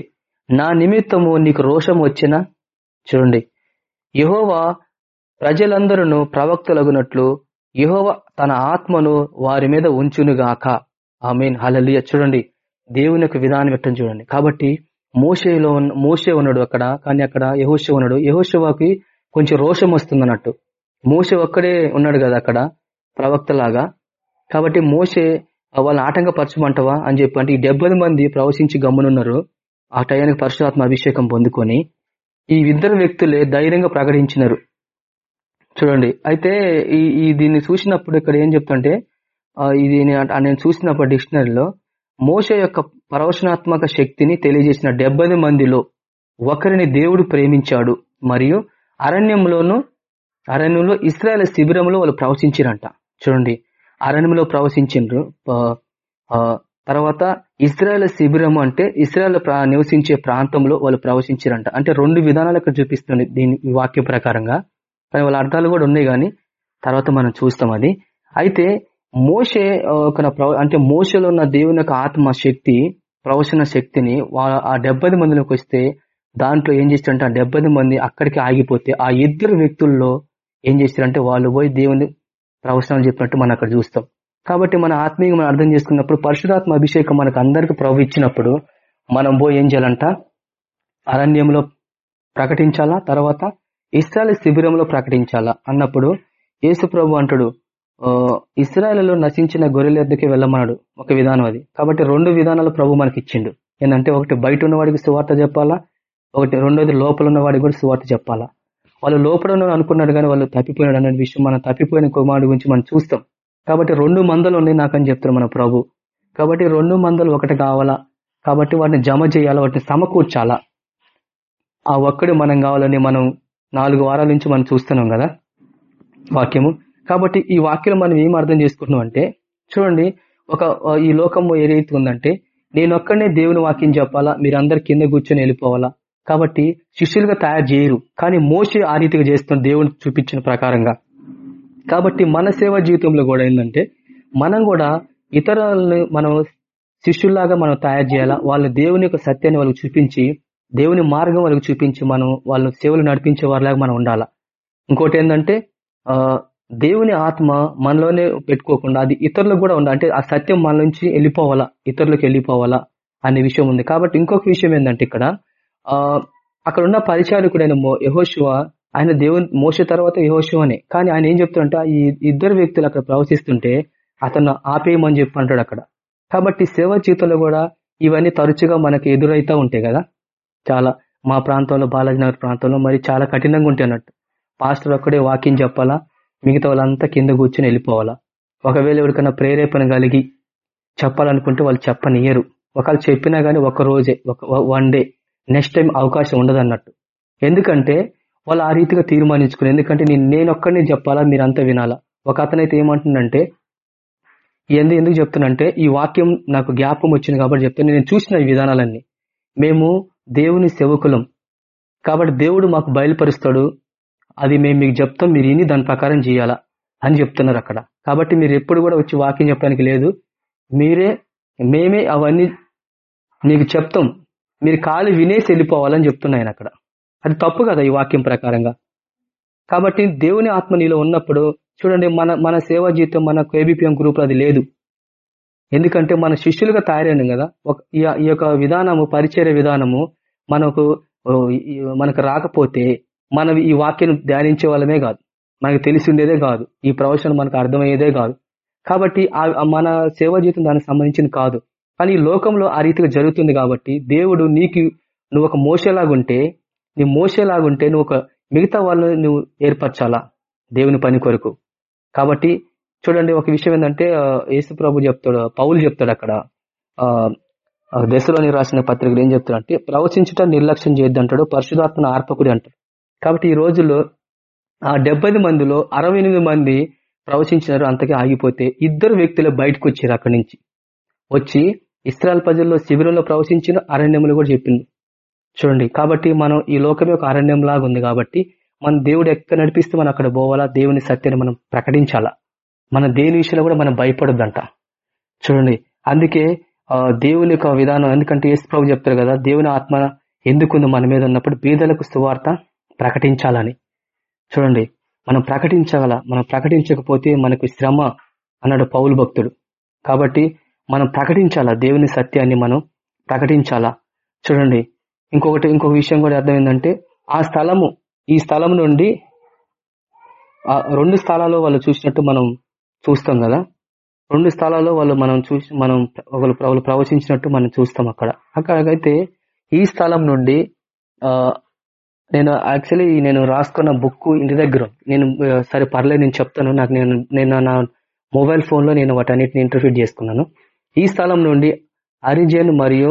నా నిమిత్తము నీకు రోషం వచ్చినా? చూడండి. యహోవా ప్రజలందరూ ప్రవక్తలగునట్లు యహోవ తన ఆత్మను వారి మీద ఉంచునుగాక. ఆమెన్. హలలియ చూడండి దేవుని యొక్క విధానం పెట్టడం చూడండి. కాబట్టి మోషేలో ఉన్న- మోషే ఉన్నాడు అక్కడ కానీ అక్కడ యహోష ఉన్నాడు. యహోషవాకి కొంచెం రోషం వస్తుంది అన్నట్టు మోసే ఒక్కడే ఉన్నాడు కదా అక్కడ ప్రవక్తలాగా. కాబట్టి మోసే వాళ్ళని ఆటంకపరచమంటవా? అని చెప్పి అంటే ఈ డెబ్బై మంది ప్రవశించి గమ్మునున్నారు. ఆ టయానికి పరశురాత్మ అభిషేకం పొందుకొని ఈ ఇద్దరు వ్యక్తులే ధైర్యంగా ప్రకటించినారు. చూడండి. అయితే ఈ ఈ దీన్ని చూసినప్పుడు ఇక్కడ ఏం చెప్తుంటే ఆ, ఇది నేను చూసినప్పుడు డిక్షనరీలో మోస యొక్క ప్రవచనాత్మక శక్తిని తెలియజేసిన డెబ్బై మందిలో ఒకరిని దేవుడు ప్రేమించాడు. మరియు అరణ్యంలోను అరణ్యంలో ఇస్రాయల్ శిబిరంలో వాళ్ళు ప్రవచించారంట. చూడండి. అరణ్యంలో ప్రవచించిండ్రు. తర్వాత ఇస్రాయల్ శిబిరం అంటే ఇస్రాయల్ నివసించే ప్రాంతంలో వాళ్ళు ప్రవచించారంట. అంటే రెండు విధానాలు ఇక్కడ చూపిస్తుంది దీని వాక్య ప్రకారంగా. కానీ వాళ్ళ అర్థాలు కూడా ఉన్నాయి కానీ తర్వాత మనం చూస్తాం అది. అయితే మోషే ఒక అంటే మోసలో ఉన్న దేవుని యొక్క ఆత్మ శక్తి ప్రవచన శక్తిని వాళ్ళ ఆ డెబ్బై మందిలోకి వస్తే దాంట్లో ఏం చేస్తారంటే ఆ డెబ్బై మంది అక్కడికి ఆగిపోతే ఆ ఇద్దరు వ్యక్తుల్లో ఏం చేస్తారంటే వాళ్ళు పోయి దేవుని ప్రవచనాలు చెప్పినట్టు మనం అక్కడ చూస్తాం. కాబట్టి మన ఆత్మీయంగా మనం అర్థం చేసుకున్నప్పుడు పరిశుధాత్మ అభిషేకం మనకు అందరికి ప్రభు ఇచ్చినప్పుడు మనం పోయి ఏం చేయాలంట? అరణ్యంలో ప్రకటించాలా? తర్వాత ఇస్రాయల్ శిబిరంలో ప్రకటించాలా? అన్నప్పుడు యేసు ప్రభు అంటాడు ఇస్రాయల్లో నశించిన గొర్రెల ఎద్దకి వెళ్ళమన్నాడు ఒక విధానం అది. కాబట్టి రెండు విధానాలు ప్రభు మనకి ఇచ్చిండు ఏంటంటే ఒకటి బయట ఉన్నవాడికి సువార్త చెప్పాలా ఒకటి రెండోది లోపల ఉన్నవాడికి కూడా సువార్త చెప్పాలా. వాళ్ళు లోపల అనుకున్నాడు కానీ వాళ్ళు తప్పిపోయినాడు అనే విషయం. మనం తప్పిపోయిన కుమారుడు గురించి మనం చూస్తాం. కాబట్టి రెండు మందలు ఉన్నాయి నాకని చెప్తారు మన ప్రభు. కాబట్టి రెండు మందలు ఒకటి కావాలా? కాబట్టి వాటిని జమ చేయాలా? వాటిని సమకూర్చాలా? ఆ ఒక్కడు మనం కావాలని మనం నాలుగు వారాల నుంచి మనం చూస్తున్నాం కదా వాక్యము. కాబట్టి ఈ వాక్యం మనం ఏం అర్థం చేసుకుంటున్నాం అంటే చూడండి ఒక ఈ లోకము ఏదైతే ఉందంటే నేను ఒక్కడనే దేవుని వాక్యం చెప్పాలా? మీరందరు కింద కూర్చొని వెళ్ళిపోవాలా? కాబట్టి శిష్యులుగా తయారు చేయరు. కానీ మోసే ఆ రీతిగా చేస్తున్న దేవుని చూపించిన ప్రకారంగా. కాబట్టి మన సేవా జీవితంలో కూడా ఏంటంటే మనం కూడా ఇతరులను మనం శిష్యుల్లాగా మనం తయారు చేయాలా? వాళ్ళ దేవుని యొక్క సత్యాన్ని వాళ్ళకి చూపించి దేవుని మార్గం వాళ్ళకి చూపించి మనం వాళ్ళ సేవలు నడిపించే వారిలాగా మనం ఉండాలా? ఇంకోటి ఏంటంటే దేవుని ఆత్మ మనలోనే పెట్టుకోకుండా అది ఇతరులకు కూడా ఉండాలి. అంటే ఆ సత్యం మన నుంచి వెళ్ళిపోవాలా? ఇతరులకు వెళ్ళిపోవాలా? అనే విషయం ఉంది. కాబట్టి ఇంకొక విషయం ఏంటంటే ఇక్కడ అక్కడ ఉన్న పరిచారకుడైన యహోశివ ఆయన దేవుని మోస తర్వాత యహోశివనే కానీ ఆయన ఏం చెప్తుంటే ఈ ఇద్దరు వ్యక్తులు అక్కడ ప్రవశిస్తుంటే అతను ఆపేయమని చెప్పి అంటాడు అక్కడ. కాబట్టి సేవ జీవితంలో కూడా ఇవన్నీ తరచుగా మనకి ఎదురైతా ఉంటాయి కదా? చాలా మా ప్రాంతంలో బాలాజీ నగర్ ప్రాంతంలో మరి చాలా కఠినంగా ఉంటాయి అన్నట్టు. పాస్టర్ ఒక్కడే వాకింగ్ చెప్పాలా? మిగతా వాళ్ళంతా కింద కూర్చొని వెళ్ళిపోవాలా? ఒకవేళ ఎవరికైనా ప్రేరేపణ కలిగి చెప్పాలనుకుంటే వాళ్ళు చెప్పనియరు ఒకవేళ చెప్పినా కానీ ఒక రోజే ఒక వన్ డే నెక్స్ట్ టైం అవకాశం ఉండదు అన్నట్టు. ఎందుకంటే వాళ్ళు ఆ రీతిగా తీర్మానించుకుని ఎందుకంటే నేను నేను ఒక్కడనే చెప్పాలా? మీరంతా వినాలా? ఒక అతనైతే ఏమంటుందంటే ఎందు ఎందుకు చెప్తున్నంటే ఈ వాక్యం నాకు జ్ఞాపకం వచ్చింది కాబట్టి చెప్తే నేను చూసిన ఈ విధానాలన్నీ. మేము దేవుని సేవకులం. కాబట్టి దేవుడు మాకు బయలుపరుస్తాడు. అది మేము మీకు చెప్తాం మీరు ఇని దాని ప్రకారం చేయాలా అని చెప్తున్నారు అక్కడ. కాబట్టి మీరు ఎప్పుడు కూడా వచ్చి వాక్యం చెప్పడానికి లేదు. మీరే మేమే అవన్నీ మీకు చెప్తాం. మీరు కాలు వినేసి వెళ్ళిపోవాలని చెప్తున్నాయి అక్కడ. అది తప్పు కదా ఈ వాక్యం ప్రకారంగా. కాబట్టి దేవుని ఆత్మ నీలో ఉన్నప్పుడు చూడండి మన మన సేవా జీవితం మన కేబిపిఎం గ్రూప్ అది లేదు. ఎందుకంటే మన శిష్యులుగా తయారైన కదా. ఒక ఈ ఈ యొక్క విధానము పరిచయ విధానము మనకు మనకు రాకపోతే మనం ఈ వాక్యం ధ్యానించే వాళ్ళమే కాదు. మనకు తెలిసిండేదే కాదు. ఈ ప్రవచనం మనకు అర్థమయ్యేదే కాదు. కాబట్టి ఆ- మన సేవ జీవితం దానికి సంబంధించింది కాదు. కానీ ఈ లోకంలో ఆ రీతిగా జరుగుతుంది కాబట్టి దేవుడు నీకు నువ్వు ఒక మోసేలాగుంటే నీ మోసేలాగుంటే నువ్వు ఒక మిగతా వాళ్ళని నువ్వు ఏర్పరచాలా? దేవుని పని కొరకు. కాబట్టి చూడండి ఒక విషయం ఏంటంటే యేసు ప్రభు చెప్తాడు పౌలు చెప్తాడు అక్కడ. దశలోని రాసిన పత్రికలు ఏం చెప్తాడు అంటే ప్రవచించుట నిర్లక్ష్యం చేయొద్దంటాడు పరిశుధాత్మన ఆర్పకుడి అంటాడు. కాబట్టి ఈ రోజుల్లో ఆ డెబ్బై మందిలో అరవై ఎనిమిది మంది ప్రవచించినారు అంతకే ఆగిపోతే ఇద్దరు వ్యక్తులు బయటకు వచ్చారు అక్కడి నుంచి. వచ్చి ఇస్రాయల్ ప్రజల్లో శిబిరంలో ప్రవచించిన అరణ్యములు కూడా చెప్పింది చూడండి కాబట్టి మనం ఈ లోకమే ఒక అరణ్యం లాగా ఉంది కాబట్టి మన దేవుడు ఎక్కడ నడిపిస్తే మనం అక్కడ పోవాలా దేవుని సత్యాన్ని మనం ప్రకటించాలా? మన దేని విషయంలో కూడా మనం భయపడొద్దంట. చూడండి అందుకే దేవుని యొక్క విధానం ఎందుకంటే యేసు ప్రభు చెప్తారు కదా దేవుని ఆత్మ ఎందుకుంది మన మీద ఉన్నప్పుడు బీదలకు సువార్త ప్రకటించాలని. చూడండి మనం ప్రకటించగల మనం ప్రకటించకపోతే మనకు శ్రమ అన్నాడు పౌలు భక్తుడు. కాబట్టి మనం ప్రకటించాలా దేవుని సత్యాన్ని మనం ప్రకటించాలా? చూడండి ఇంకొకటి ఇంకొక విషయం కూడా అర్థమైందంటే ఆ స్థలము ఈ స్థలం నుండి రెండు స్థలాల్లో వాళ్ళు చూసినట్టు మనం చూస్తాం కదా? రెండు స్థలాల్లో వాళ్ళు మనం చూసి మనం వాళ్ళు వాళ్ళు ప్రవచించినట్టు మనం చూస్తాం అక్కడ. అక్కడైతే ఈ స్థలం నుండి నేను యాక్చువల్లీ నేను రాసుకున్న బుక్ ఇంటి దగ్గర నేను సరే పర్లేదు నేను చెప్తాను. నాకు నేను నేను నా మొబైల్ ఫోన్లో నేను వాటన్నిటిని ఇంటర్ఫీట్ చేసుకున్నాను. ఈ స్థలం నుండి అరిజన్ మరియు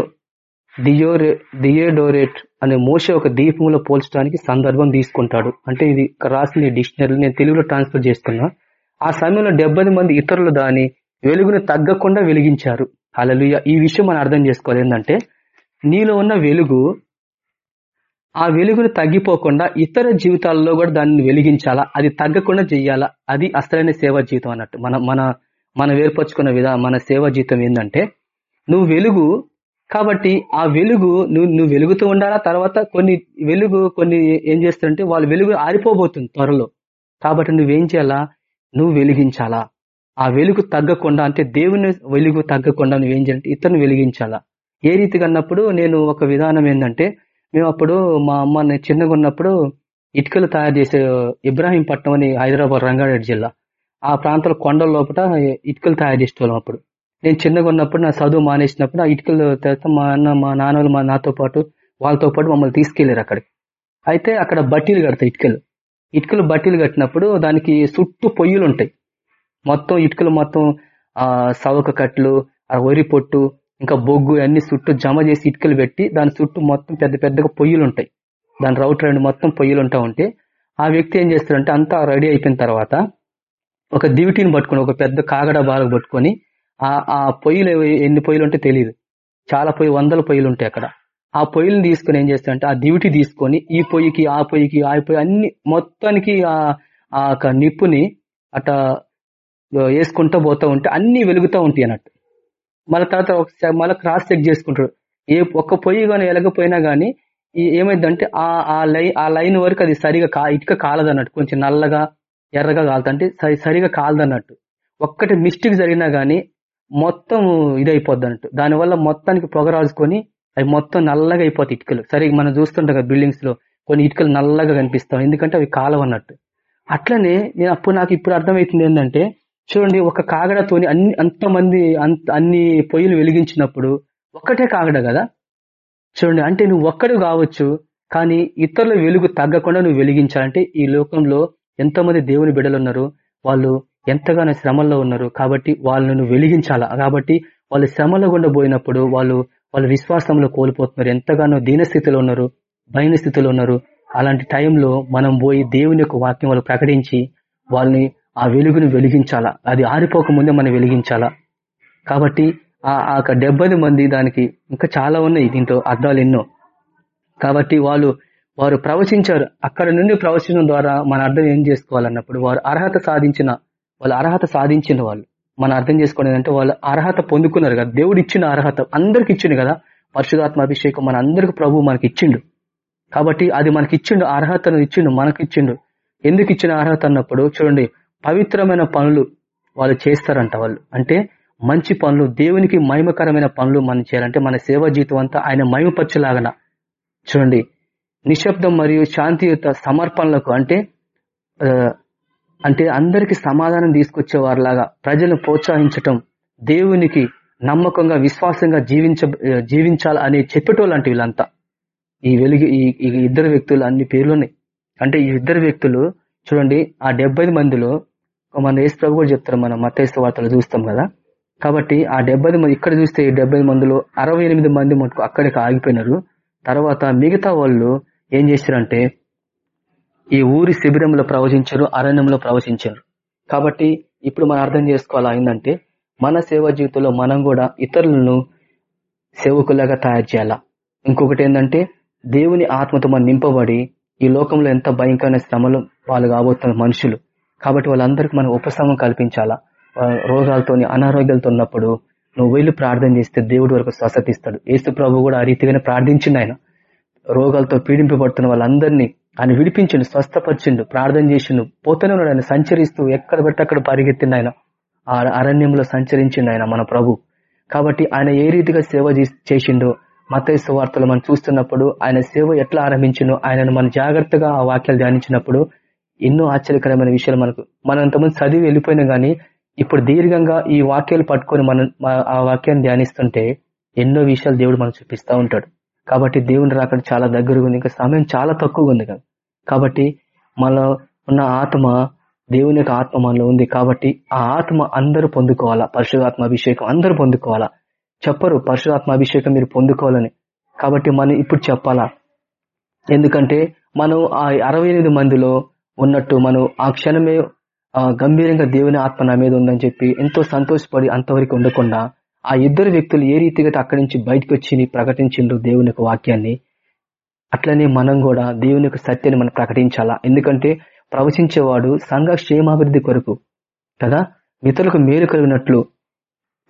డియోరే డియోడోరేట్ అనే మోసే ఒక దీపంలో పోల్చడానికి సందర్భం తీసుకుంటాడు. అంటే ఇది రాసిన డిక్షనరీ నేను తెలుగులో ట్రాన్స్ఫర్ చేసుకున్నా ఆ సమయంలో డెబ్బై మంది ఇతరులు దాని వెలుగును తగ్గకుండా వెలిగించారు. అలలుయ ఈ విషయం మనం అర్థం చేసుకోవాలి. ఏంటంటే నీలో ఉన్న వెలుగు ఆ వెలుగును తగ్గిపోకుండా ఇతర జీవితాల్లో కూడా దాన్ని వెలిగించాలా? అది తగ్గకుండా చెయ్యాలా అది అసలైన సేవా జీవితం అన్నట్టు. మన మన మన వేర్పరచుకున్న విధా మన సేవా జీవితం ఏంటంటే నువ్వు వెలుగు కాబట్టి ఆ వెలుగు నువ్వు నువ్వు వెలుగుతూ ఉండాలా? తర్వాత కొన్ని వెలుగు కొన్ని ఏం చేస్తుంటే వాళ్ళ వెలుగు ఆరిపోబోతుంది త్వరలో. కాబట్టి నువ్వేం చేయాలా? నువ్వు వెలిగించాలా? ఆ వెలుగు తగ్గకుండా అంటే దేవుని వెలుగు తగ్గకుండా నువ్వేం చేయాలంటే ఇతరుని వెలిగించాలా? ఏ రీతిగా అన్నప్పుడు నేను ఒక విధానం ఏంటంటే మేము అప్పుడు మా అమ్మ నేను చిన్నగా ఉన్నప్పుడు ఇటుకలు తయారు చేసే ఇబ్రాహీంపట్నం అని హైదరాబాద్ రంగారెడ్డి జిల్లా. ఆ ప్రాంతంలో కొండల లోపల ఇటుకలు తయారు చేసేవాళ్ళం అప్పుడు. నేను చిన్నగా ఉన్నప్పుడు నా చదువు మానేసినప్పుడు ఆ ఇటుకలు తర్వాత మా అన్న మా నాన్నలు మా నాతో పాటు వాళ్ళతో పాటు మమ్మల్ని తీసుకెళ్ళారు అక్కడికి. అయితే అక్కడ బట్టీలు కడతాయి ఇటుకలు. ఇటుకలు బట్టీలు కట్టినప్పుడు దానికి చుట్టూ పొయ్యిలు ఉంటాయి. మొత్తం ఇటుకలు మొత్తం ఆ సవక కట్లు ఆ వరి పొట్టు ఇంకా బొగ్గు అన్ని చుట్టూ జమ చేసి ఇటుకలు పెట్టి దాని చుట్టూ మొత్తం పెద్ద పెద్దగా పొయ్యిలు ఉంటాయి. దాని రౌట్ రెండు మొత్తం పొయ్యిలు ఉంటా ఉంటే ఆ వ్యక్తి ఏం చేస్తాడంటే అంతా రెడీ అయిపోయిన తర్వాత ఒక దివిటీని పట్టుకొని ఒక పెద్ద కాగడ బాలకు పట్టుకొని ఆ ఆ పొయ్యిలు ఎన్ని పొయ్యిలు ఉంటే తెలియదు చాలా పొయ్యి వందల పొయ్యిలు ఉంటాయి అక్కడ. ఆ పొయ్యిని తీసుకొని ఏం చేస్తాడంటే ఆ దివిటి తీసుకొని ఈ పొయ్యికి ఆ పొయ్యికి ఆ పొయ్యి అన్ని మొత్తానికి ఆ ఆ యొక్క నిప్పుని అట వేసుకుంటూ పోతా ఉంటే అన్ని వెలుగుతూ ఉంటాయి అన్నట్టు. మళ్ళీ తర్వాత ఒకసారి మళ్ళీ క్రాస్ చెక్ చేసుకుంటాడు. ఏ ఒక్క పొయ్యి కానీ ఎలగపోయినా గానీ ఈ- ఏమైందంటే ఆ ఆ లైన్ ఆ లైన్ వరకు అది సరిగా కా ఇటుక కాలదు అన్నట్టు. కొంచెం నల్లగా ఎర్రగా కాలుతా అంటే సరి సరిగా కాలదు అన్నట్టు. ఒక్కటి మిస్టేక్ జరిగినా గానీ మొత్తం ఇదైపోద్ది అన్నట్టు దానివల్ల మొత్తానికి పొగ రాజుకొని అవి మొత్తం నల్లగా అయిపోతాయి ఇటుకలు. సరే మనం చూస్తుంటాం కదా బిల్డింగ్స్లో కొన్ని ఇటుకలు నల్లగా కనిపిస్తాం ఎందుకంటే అవి కాలం అన్నట్టు. అట్లనే నేను అప్పుడు నాకు ఇప్పుడు అర్థమవుతుంది ఏంటంటే చూడండి ఒక కాగడతోని అన్ని అంతమంది అంత అన్ని పొయ్యిలు వెలిగించినప్పుడు ఒక్కటే కాగడ కదా? చూడండి అంటే నువ్వు ఒక్కడు కావచ్చు కానీ ఇతరుల వెలుగు తగ్గకుండా నువ్వు వెలిగించాలంటే ఈ లోకంలో ఎంతో మంది దేవుని బిడ్డలు ఉన్నారు. వాళ్ళు ఎంతగానో శ్రమల్లో ఉన్నారు. కాబట్టి వాళ్ళను నువ్వు వెలిగించాలా? కాబట్టి వాళ్ళు శ్రమలో గుండా పోయినప్పుడు వాళ్ళు వాళ్ళు విశ్వాసంలో కోల్పోతున్నారు. ఎంతగానో దీనస్థితిలో ఉన్నారు భయన స్థితిలో ఉన్నారు. అలాంటి టైంలో మనం పోయి దేవుని యొక్క వాక్యం వాళ్ళు ప్రకటించి వాళ్ళని ఆ వెలుగును వెలిగించాలా? అది ఆరిపోకముందే మనం వెలిగించాలా? కాబట్టి ఆ ఆ యొక్క డెబ్బై మంది దానికి ఇంకా చాలా ఉన్నాయి దీంట్లో అర్థాలు ఎన్నో. కాబట్టి వాళ్ళు వారు ప్రవచించారు. అక్కడ నుండి ప్రవచించడం ద్వారా మన అర్థం ఏం చేసుకోవాలన్నప్పుడు వారు అర్హత సాధించిన వాళ్ళు అర్హత సాధించిన వాళ్ళు. మనం అర్థం చేసుకోండి అంటే వాళ్ళు అర్హత పొందుకున్నారు కదా. దేవుడు ఇచ్చిన అర్హత అందరికి ఇచ్చిండు కదా. పరిశుధాత్మ అభిషేకం మన అందరికి ప్రభు మనకి ఇచ్చిండు. కాబట్టి అది మనకి ఇచ్చిండు అర్హతను ఇచ్చిండు మనకి ఇచ్చిండు. ఎందుకు ఇచ్చిన అర్హత అన్నప్పుడు చూడండి పవిత్రమైన పనులు వాళ్ళు చేస్తారంట వాళ్ళు. అంటే మంచి పనులు దేవునికి మహిమకరమైన పనులు మనం చేయాలంటే మన సేవా జీవితం అంతా ఆయన మహిమపరచలాగన. చూడండి నిశ్శబ్దం మరియు శాంతియుత సమర్పణలకు అంటే అంటే అందరికి సమాధానం తీసుకొచ్చేవారులాగా ప్రజలను ప్రోత్సహించటం దేవునికి నమ్మకంగా విశ్వాసంగా జీవించ జీవించాలి అని చెప్పేటోళ్ళంటే వీళ్ళంతా. ఈ వెలుగు ఈ ఇద్దరు వ్యక్తులు అన్ని పేర్లున్నాయి. అంటే ఈ ఇద్దరు వ్యక్తులు చూడండి ఆ డెబ్బై మందిలో మన యేసు ప్రభు కూడా చెప్తారు మనం మతేసు వార్తలు చూస్తాం కదా. కాబట్టి ఆ డెబ్బై మంది ఇక్కడ చూస్తే ఈ డెబ్బై మందిలో అరవై ఎనిమిది మంది మటుకు అక్కడికి ఆగిపోయినారు. తర్వాత మిగతా వాళ్ళు ఏం చేశారంటే ఈ ఊరి శిబిరంలో ప్రవచించారు అరణ్యంలో ప్రవచించారు. కాబట్టి ఇప్పుడు మనం అర్థం చేసుకోవాలా ఏంటంటే మన సేవా జీవితంలో మనం కూడా ఇతరులను సేవకులాగా తయారు చేయాలా? ఇంకొకటి ఏంటంటే దేవుని ఆత్మతో మనం నింపబడి ఈ లోకంలో ఎంత భయంకరమైన శ్రమలు వాళ్ళు కాబోతున్న మనుషులు. కాబట్టి వాళ్ళందరికీ మనం ఉపశమనం కల్పించాలా? రోగాలతోని అనారోగ్యాలతో ఉన్నప్పుడు నువ్వు వెళ్ళి ప్రార్థన చేస్తే దేవుడి వరకు స్వసతిస్తాడు ఇస్తాడు. ఏసు ప్రభు కూడా ఆ రీతిగానే ప్రార్థించింది ఆయన. రోగాలతో పీడింపబడుతున్న వాళ్ళందరినీ ఆయన విడిపించిండు స్వస్థపరిచిండు ప్రార్థన చేసిండు పోతూనే ఉన్నాడు ఆయన సంచరిస్తూ ఎక్కడ పెట్టి అక్కడ పరిగెత్తిండు ఆయన. ఆ అరణ్యంలో సంచరించిండు ఆయన మన ప్రభు. కాబట్టి ఆయన ఏ రీతిగా సేవ చేసిండో మత వార్తలు మనం చూస్తున్నప్పుడు ఆయన సేవ ఎట్లా ఆరంభించిండో ఆయనను మనం జాగ్రత్తగా ఆ వాక్యాలు ధ్యానించినప్పుడు ఎన్నో ఆశ్చర్యకరమైన విషయాలు మనకు మనం ఇంతమంది చదివి వెళ్ళిపోయినా గానీ ఇప్పుడు దీర్ఘంగా ఈ వాక్యాలు పట్టుకొని మనం ఆ వాక్యాన్ని ధ్యానిస్తుంటే ఎన్నో విషయాలు దేవుడు మనకు చూపిస్తా ఉంటాడు. కాబట్టి దేవుని రాకడ చాలా దగ్గరగా ఉంది. ఇంకా సమయం చాలా తక్కువగా ఉంది కదా. కాబట్టి మనలో ఉన్న ఆత్మ దేవుని యొక్క ఆత్మ మనలో ఉంది కాబట్టి ఆ ఆత్మ అందరూ పొందుకోవాలా? పరిశుధాత్మ అభిషేకం అందరూ పొందుకోవాలా? చెప్పరు పరిశుధాత్మ అభిషేకం మీరు పొందుకోవాలని. కాబట్టి మనం ఇప్పుడు చెప్పాలా? ఎందుకంటే మనం ఆ అరవై మందిలో ఉన్నట్టు మనం ఆ క్షణమే గంభీరంగా దేవుని ఆత్మ నా మీద ఉందని చెప్పి ఎంతో సంతోషపడి అంతవరకు ఉండకుండా ఆ ఇద్దరు వ్యక్తులు ఏ రీతిగా అక్కడి నుంచి బయటకు వచ్చి ప్రకటించిండ్రు దేవుని యొక్క వాక్యాన్ని? అట్లనే మనం కూడా దేవుని యొక్క సత్యాన్ని మనం ప్రకటించాలా? ఎందుకంటే ప్రవచించేవాడు సంఘ క్షేమాభివృద్ధి కొరకు కదా? ఇతరులకు మేలు కలిగినట్లు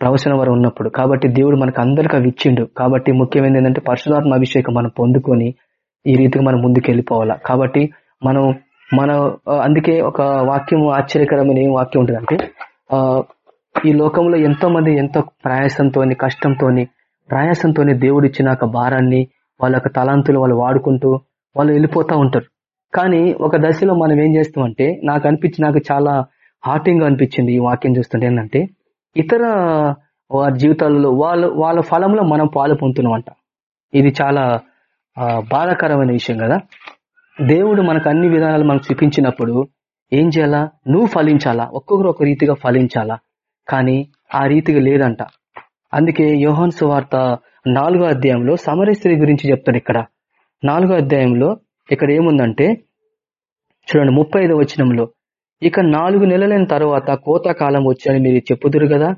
ప్రవచన వారు ఉన్నప్పుడు. కాబట్టి దేవుడు మనకు అందరికీ అవి ఇచ్చిండు. కాబట్టి ముఖ్యమైనది ఏంటంటే పరశురాత్మ అభిషేకం మనం పొందుకొని ఈ రీతిగా మనం ముందుకు వెళ్ళిపోవాలా కాబట్టి మనం మన అందుకే ఒక వాక్యం ఆశ్చర్యకరమైన ఏం వాక్యం ఉంటుందంటే అంటే ఈ లోకంలో ఎంతో మంది ఎంతో ప్రయాసంతో కష్టంతో ప్రయాసంతో దేవుడు ఇచ్చిన ఒక భారాన్ని వాళ్ళ యొక్క తలాంతులు వాళ్ళు వాడుకుంటూ వాళ్ళు వెళ్ళిపోతూ ఉంటారు. కానీ ఒక దశలో మనం ఏం చేస్తామంటే నాకు అనిపించి నాకు చాలా హార్టింగ్ అనిపించింది ఈ వాక్యం చూస్తుంటే ఏంటంటే ఇతర వారి జీవితాలలో వాళ్ళు వాళ్ళ ఫలంలో మనం పాలు పొందుతున్నామంట. ఇది చాలా బాధాకరమైన విషయం కదా. దేవుడు మనకు అన్ని విధానాలు మనకు చూపించినప్పుడు ఏం చేయాలా? నువ్వు ఫలించాలా? ఒక్కొక్కరు ఒక రీతిగా ఫలించాలా? కానీ ఆ రీతిగా లేదంట. అందుకే యోహాన్ సువార్త నాలుగో అధ్యాయంలో సమరస్త్రీ గురించి చెప్తాడు ఇక్కడ. నాలుగో అధ్యాయంలో ఇక్కడ ఏముందంటే చూడండి ముప్పై ఐదో వచనంలో ఇక నాలుగు నెలలైన తర్వాత కోత కాలం వచ్చని మీరు చెప్పుదురు కదా?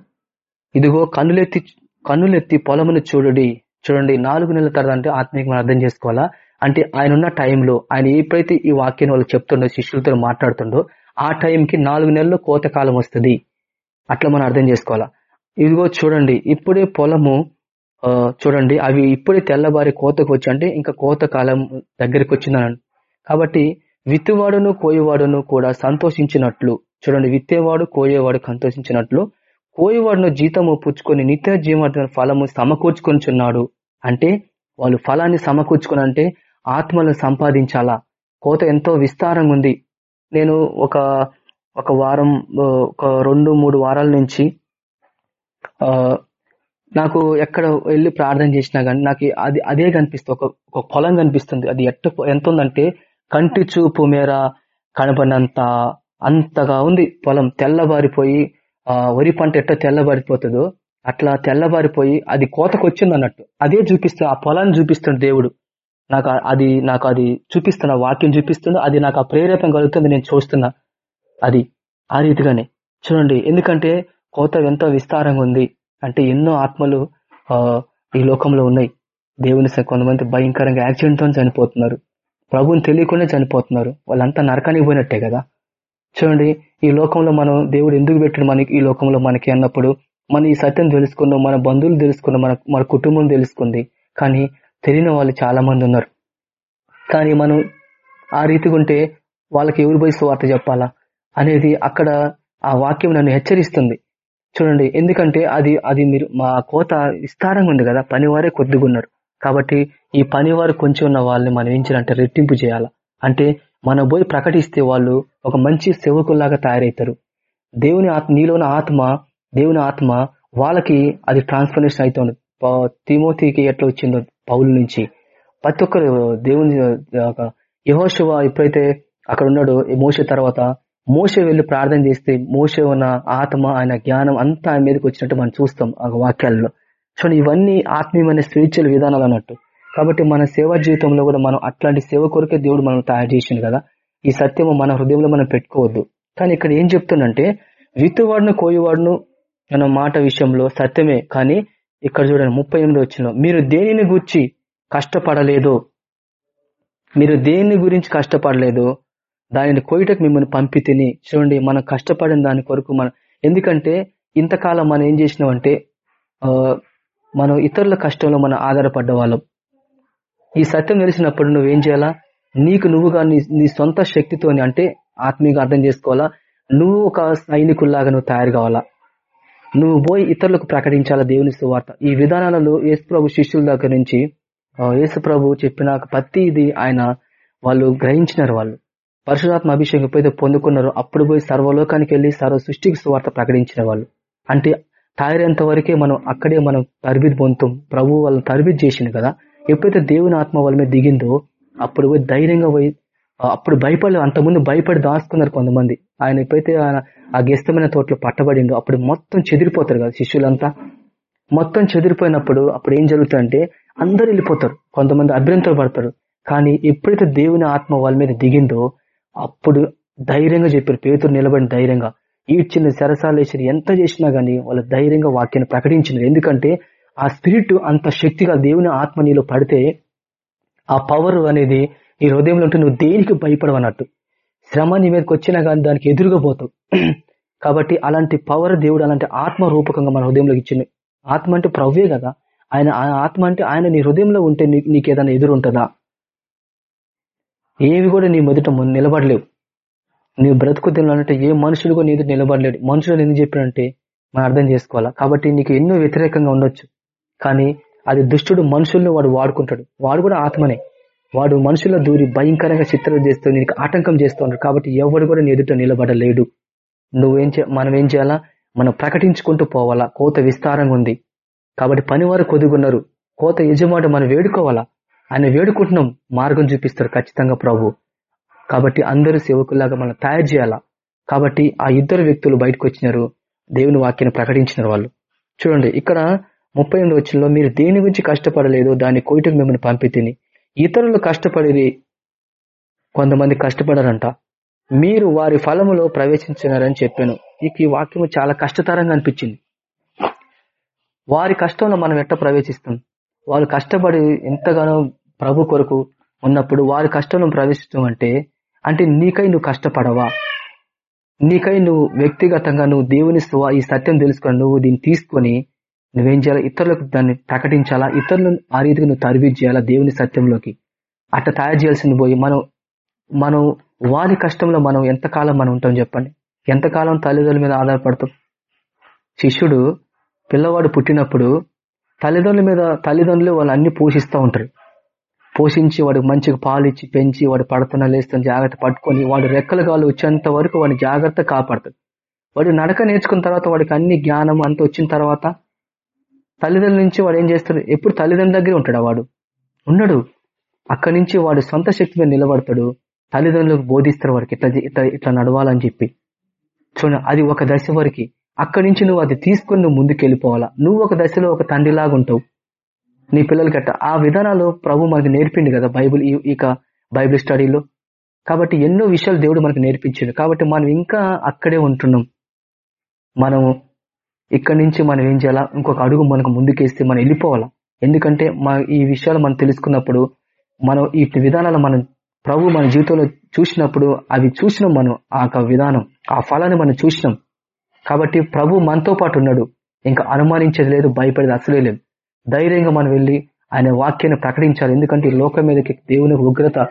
ఇదిగో కన్నులెత్తి కన్నులెత్తి పొలమును చూడుడి. చూడండి నాలుగు నెలల తర్వాత అంటే ఆత్మీయంగా మనం అర్థం చేసుకోవాలా? అంటే ఆయన ఉన్న టైంలో ఆయన ఎప్పుడైతే ఈ వాక్యాన్ని వాళ్ళు చెప్తుండో శిష్యులతో మాట్లాడుతుండో ఆ టైంకి నాలుగు నెలల్లో కోత కాలం వస్తుంది. అట్లా మనం అర్థం చేసుకోవాలా? ఇదిగో చూడండి ఇప్పుడే పొలము చూడండి అవి ఇప్పుడే తెల్లబారి కోతకు వచ్చి అంటే ఇంకా కోత కాలం దగ్గరికి వచ్చిందని కాబట్టి విత్తువాడును కోయవాడును కూడా సంతోషించినట్లు చూడండి విత్తేవాడు కోయేవాడు సంతోషించినట్లు కోయవాడును జీతము పుచ్చుకొని నిత్య జీవన ఫలము సమకూర్చుకొనిచున్నాడు. అంటే వాళ్ళు ఫలాన్ని సమకూర్చుకుని అంటే ఆత్మలను సంపాదించాలా? కోత ఎంతో విస్తారంగా ఉంది నేను ఒక ఒక వారం ఒక రెండు మూడు వారాల నుంచి నాకు ఎక్కడ వెళ్ళి ప్రార్థన చేసినా గానీ నాకు అది అదే కనిపిస్తుంది. ఒక ఒక పొలం కనిపిస్తుంది. అది ఎట్ట ఎంత ఉందంటే కంటి చూపు మేర కనబడినంత అంతగా ఉంది పొలం. తెల్లబారిపోయి ఆ వరి పంట ఎట్ట తెల్లబారిపోతుందో అట్లా తెల్లబారిపోయి అది కోతకు వచ్చింది అన్నట్టు. అదే చూపిస్తుంది ఆ పొలాన్ని చూపిస్తుంది దేవుడు. నాకు అది నాకు అది చూపిస్తున్న వాక్యం చూపిస్తుంది. అది నాకు ఆ ప్రేరేపం కలుగుతుంది నేను చూస్తున్నా అది. ఆ రీతిగానే. చూడండి ఎందుకంటే కోత ఎంతో విస్తారంగా ఉంది. అంటే ఎన్నో ఆత్మలు ఈ లోకంలో ఉన్నాయి. దేవుని కొంతమంది భయంకరంగా యాక్సిడెంట్తో చనిపోతున్నారు. ప్రభుని తెలియకుండా చనిపోతున్నారు. వాళ్ళంతా నరకానికి పోయినట్టే కదా. చూడండి ఈ లోకంలో మనం దేవుడు ఎందుకు పెట్టాడు మనకి ఈ లోకంలో మనకి అన్నప్పుడు మన ఈ సత్యం తెలుసుకున్నాం మన బంధువులు తెలుసుకున్నాం మన మన కుటుంబం తెలుసుకుంది. కానీ తెలియని వాళ్ళు చాలా మంది ఉన్నారు. కానీ మనం ఆ రీతిగా ఉంటే వాళ్ళకి ఎవరు పోయి సువార్త చెప్పాలా? అనేది అక్కడ ఆ వాక్యం నన్ను హెచ్చరిస్తుంది. చూడండి ఎందుకంటే అది అది మీరు మా కోత విస్తారంగా ఉంది కదా పనివారే కొద్దిగా ఉన్నారు కాబట్టి ఈ పనివారు కొంచెం ఉన్న వాళ్ళని మనం ఏం చేయాలంటే రెట్టింపు చేయాలా. అంటే మనం పోయి ప్రకటిస్తే వాళ్ళు ఒక మంచి సేవకుల్లాగా తయారవుతారు. దేవుని ఆత్మ నీలోని ఆత్మ దేవుని ఆత్మ వాళ్ళకి అది ట్రాన్స్ఫర్మేషన్ అవుతుంది తిమోతికి ఎట్లా వచ్చిందో పౌల నుంచి. ప్రతి ఒక్కరు దేవుని యహోశివ ఎప్పుడైతే అక్కడ ఉన్నాడు మోసే తర్వాత మోస వెళ్ళి ప్రార్థన చేస్తే మోస ఉన్న ఆత్మ ఆయన జ్ఞానం అంతా ఆయన మీదకి వచ్చినట్టు మనం చూస్తాం ఆ వాక్యాలలో. చూడండి ఇవన్నీ ఆత్మీయమైన స్పిరిచువల్ విధానాలు అన్నట్టు. కాబట్టి మన సేవా జీవితంలో కూడా మనం అట్లాంటి సేవ కొరకే దేవుడు మనం తయారు చేసిండు కదా. ఈ సత్యము మన హృదయంలో మనం పెట్టుకోవద్దు. కానీ ఇక్కడ ఏం చెప్తుందంటే విత్తువాడును కోయివాడును అన్న మాట విషయంలో సత్యమే. కానీ ఇక్కడ చూడండి ముప్పై ఎనిమిది వచ్చిన మీరు దేనిని గుర్చి కష్టపడలేదో మీరు దేని గురించి కష్టపడలేదు దానిని కోయటకు మిమ్మల్ని పంపి తిని చూడండి మనం కష్టపడిన దాని కొరకు మనం ఎందుకంటే ఇంతకాలం మనం ఏం చేసినామంటే మనం ఇతరుల కష్టంలో మనం ఆధారపడ్డ వాళ్ళం ఈ సత్యం తెలిసినప్పుడు నువ్వేం చేయాలా? నీకు నువ్వుగా నీ నీ సొంత శక్తితోని అంటే ఆత్మీయంగా అర్థం చేసుకోవాలా? నువ్వు ఒక సైనికుల్లాగా నువ్వు తయారు కావాలా? నువ్వు పోయి ఇతరులకు ప్రకటించాలా దేవుని సువార్త? ఈ విధానాలలో యేసుప్రభు శిష్యుల దగ్గర నుంచి యేసుప్రభు చెప్పిన ప్రతి ఇది ఆయన వాళ్ళు గ్రహించినారు వాళ్ళు. పరశురాత్మ అభిషేకం ఎప్పుడైతే పొందుకున్నారో అప్పుడు పోయి సర్వలోకానికి వెళ్ళి సర్వ సృష్టికి సువార్త ప్రకటించిన వాళ్ళు. అంటే తయారేంత వరకే మనం అక్కడే మనం తరబిద్ పొందుతాం. ప్రభు వాళ్ళని తరబిద్ చేసింది కదా. ఎప్పుడైతే దేవుని ఆత్మ వాళ్ళ మీద దిగిందో అప్పుడు పోయి ధైర్యంగా పోయి అప్పుడు భయపడలేదు అంతకుముందు భయపడి దాచుకున్నారు కొంతమంది. ఆయన ఎప్పుడైతే ఆయన ఆ గెస్తమైన తోటలో పట్టబడిందో అప్పుడు మొత్తం చెదిరిపోతారు కదా శిష్యులంతా. మొత్తం చెదిరిపోయినప్పుడు అప్పుడు ఏం జరుగుతుందంటే అందరు వెళ్ళిపోతారు. కొంతమంది అభ్యంతరం పడతారు కానీ ఎప్పుడైతే దేవుని ఆత్మ వాళ్ళ మీద దిగిందో అప్పుడు ధైర్యంగా చెప్పారు. పేతురు నిలబడిన ధైర్యంగా. ఈడ్చిన సరసాలేసి ఎంత చేసినా గానీ వాళ్ళ ధైర్యంగా వాక్యాన్ని ప్రకటించినారు. ఎందుకంటే ఆ స్పిరిట్ అంత శక్తిగా దేవుని ఆత్మ నీలో పడితే ఆ పవర్ అనేది నీ హృదయంలో ఉంటే నువ్వు దేనికి భయపడవన్నట్టు శ్రమ నీ మీదకి వచ్చినా కానీ దానికి ఎదురుగా పోతావు. కాబట్టి అలాంటి పవర్ దేవుడు అలాంటి ఆత్మ రూపకంగా మన హృదయంలోకి ఇచ్చింది ఆత్మ అంటే ప్రవ్వే కదా. ఆయన ఆ ఆత్మ అంటే ఆయన నీ హృదయంలో ఉంటే నీ- నీకు ఏదైనా ఎదురు ఉంటుందా ఏవి కూడా నీ మొదట నిలబడలేవు. నీ బ్రతుకు తినాలంటే ఏ మనుషులు కూడా నీ ఎదురు నిలబడలేడు. మనుషులు ఎందుకు చెప్పినంటే మనం అర్థం చేసుకోవాలా? కాబట్టి నీకు ఎన్నో వ్యతిరేకంగా ఉండొచ్చు. కానీ అది దుష్టుడు మనుషుల్ని వాడు వాడుకుంటాడు. వాడు కూడా ఆత్మనే. వాడు మనుషుల దూరి భయంకరంగా చిత్రం చేస్తూ నీకు ఆటంకం చేస్తూ ఉంటాడు. కాబట్టి ఎవడు కూడా నీ ఎదుట నిలబడలేడు. నువ్వేం చే మనం ఏం చేయాలా? మనం ప్రకటించుకుంటూ పోవాలా. కోత విస్తారంగా ఉంది. కాబట్టి పనివారు కొద్దిగున్నారు. కోత యజమాట మనం వేడుకోవాలా? ఆయన వేడుకుంటున్నాం మార్గం చూపిస్తారు ఖచ్చితంగా ప్రభు. కాబట్టి అందరూ సేవకుల్లాగా మనం తయారు చేయాలా? కాబట్టి ఆ ఇద్దరు వ్యక్తులు బయటకు వచ్చినారు. దేవుని వాక్యాన్ని ప్రకటించినారు వాళ్ళు. చూడండి ఇక్కడ ముప్పై ఎనిమిది వచ్చిలో మీరు దేని గురించి కష్టపడలేదు దాని కోయటకు మిమ్మల్ని పంపి తిని. ఇతరులు కష్టపడి కొంతమంది కష్టపడారంట. మీరు వారి ఫలములో ప్రవేశించినారని చెప్పాను. ఈ వాక్యము చాలా కష్టతరంగా అనిపించింది. వారి కష్టంలో మనం ఎట్ట ప్రవేశిస్తాం? వాళ్ళు కష్టపడి ఎంతగానో ప్రభు కొరకు ఉన్నప్పుడు వారి కష్టం ప్రవేశించడం అంటే అంటే నీకై నువ్వు కష్టపడవా? నీకై నువ్వు వ్యక్తిగతంగా నువ్వు దేవుని స్వ- ఈ సత్యం తెలుసుకొని నువ్వు దీన్ని తీసుకొని నువ్వేం చేయాలా? ఇతరులకు దాన్ని ప్రకటించాలా? ఇతరులను ఆ రీతిగా నువ్వు తర్వీ చేయాలా దేవుని సత్యంలోకి? అట్లా తయారు చేయాల్సింది పోయి మనం మనం వారి కష్టంలో మనం ఎంతకాలం మనం ఉంటాం చెప్పండి. ఎంతకాలం తల్లిదండ్రుల మీద ఆధారపడతాం? శిష్యుడు పిల్లవాడు పుట్టినప్పుడు తల్లిదండ్రుల మీద తల్లిదండ్రులు వాళ్ళు అన్ని పోషిస్తూ ఉంటారు. పోషించి వాడికి మంచిగా పాలిచ్చి పెంచి వాడు పడుతున్న లేస్తున్న జాగ్రత్త పట్టుకొని వాడు రెక్కలు గాలు వచ్చేంత వరకు వాడిని జాగ్రత్త కాపాడుతుంది వాడు నడక నేర్చుకున్న తర్వాత వాడికి అన్ని జ్ఞానం అంత వచ్చిన తర్వాత తల్లిదండ్రుల నుంచి వాడు ఏం చేస్తాడు? ఎప్పుడు తల్లిదండ్రుల దగ్గరే ఉంటాడు వాడు? ఉన్నాడు అక్కడి నుంచి వాడు సొంత శక్తి మీద నిలబడతాడు. తల్లిదండ్రులకు బోధిస్తారు వాడికి ఇట్లా ఇట్లా ఇట్లా నడవాలని చెప్పి. చూడండి అది ఒక దశ వరకు. అక్కడి నుంచి నువ్వు అది తీసుకుని నువ్వు ముందుకు వెళ్ళిపోవాలా నువ్వు ఒక దశలో ఒక తండ్రిలాగా ఉంటావు. నీ పిల్లలు అట్ట. ఆ విధానాలు ప్రభు మనకి నేర్పింది కదా బైబిల్ ఇక బైబిల్ స్టడీలో. కాబట్టి ఎన్నో విషయాలు దేవుడు మనకు నేర్పించాడు. కాబట్టి మనం ఇంకా అక్కడే ఉంటున్నాం. మనం ఇక్కడి నుంచి మనం ఏం చేయాలా? ఇంకొక అడుగు మనకు ముందుకేస్తే మనం వెళ్ళిపోవాలా? ఎందుకంటే మా ఈ విషయాలు మనం తెలుసుకున్నప్పుడు మనం ఈ విధానాలు మనం ప్రభు మన జీవితంలో చూసినప్పుడు అవి చూసినాం మనం. ఆ యొక్క విధానం ఆ ఫలాన్ని మనం చూసినాం. కాబట్టి ప్రభు మనతో పాటు ఉన్నాడు. ఇంకా అనుమానించేది లేదు భయపడేది అసలే లేదు. ధైర్యంగా మనం వెళ్ళి ఆయన వాక్యాన్ని ప్రకటించాలి. ఎందుకంటే ఈ లోకం మీదకి దేవుని ఉగ్రత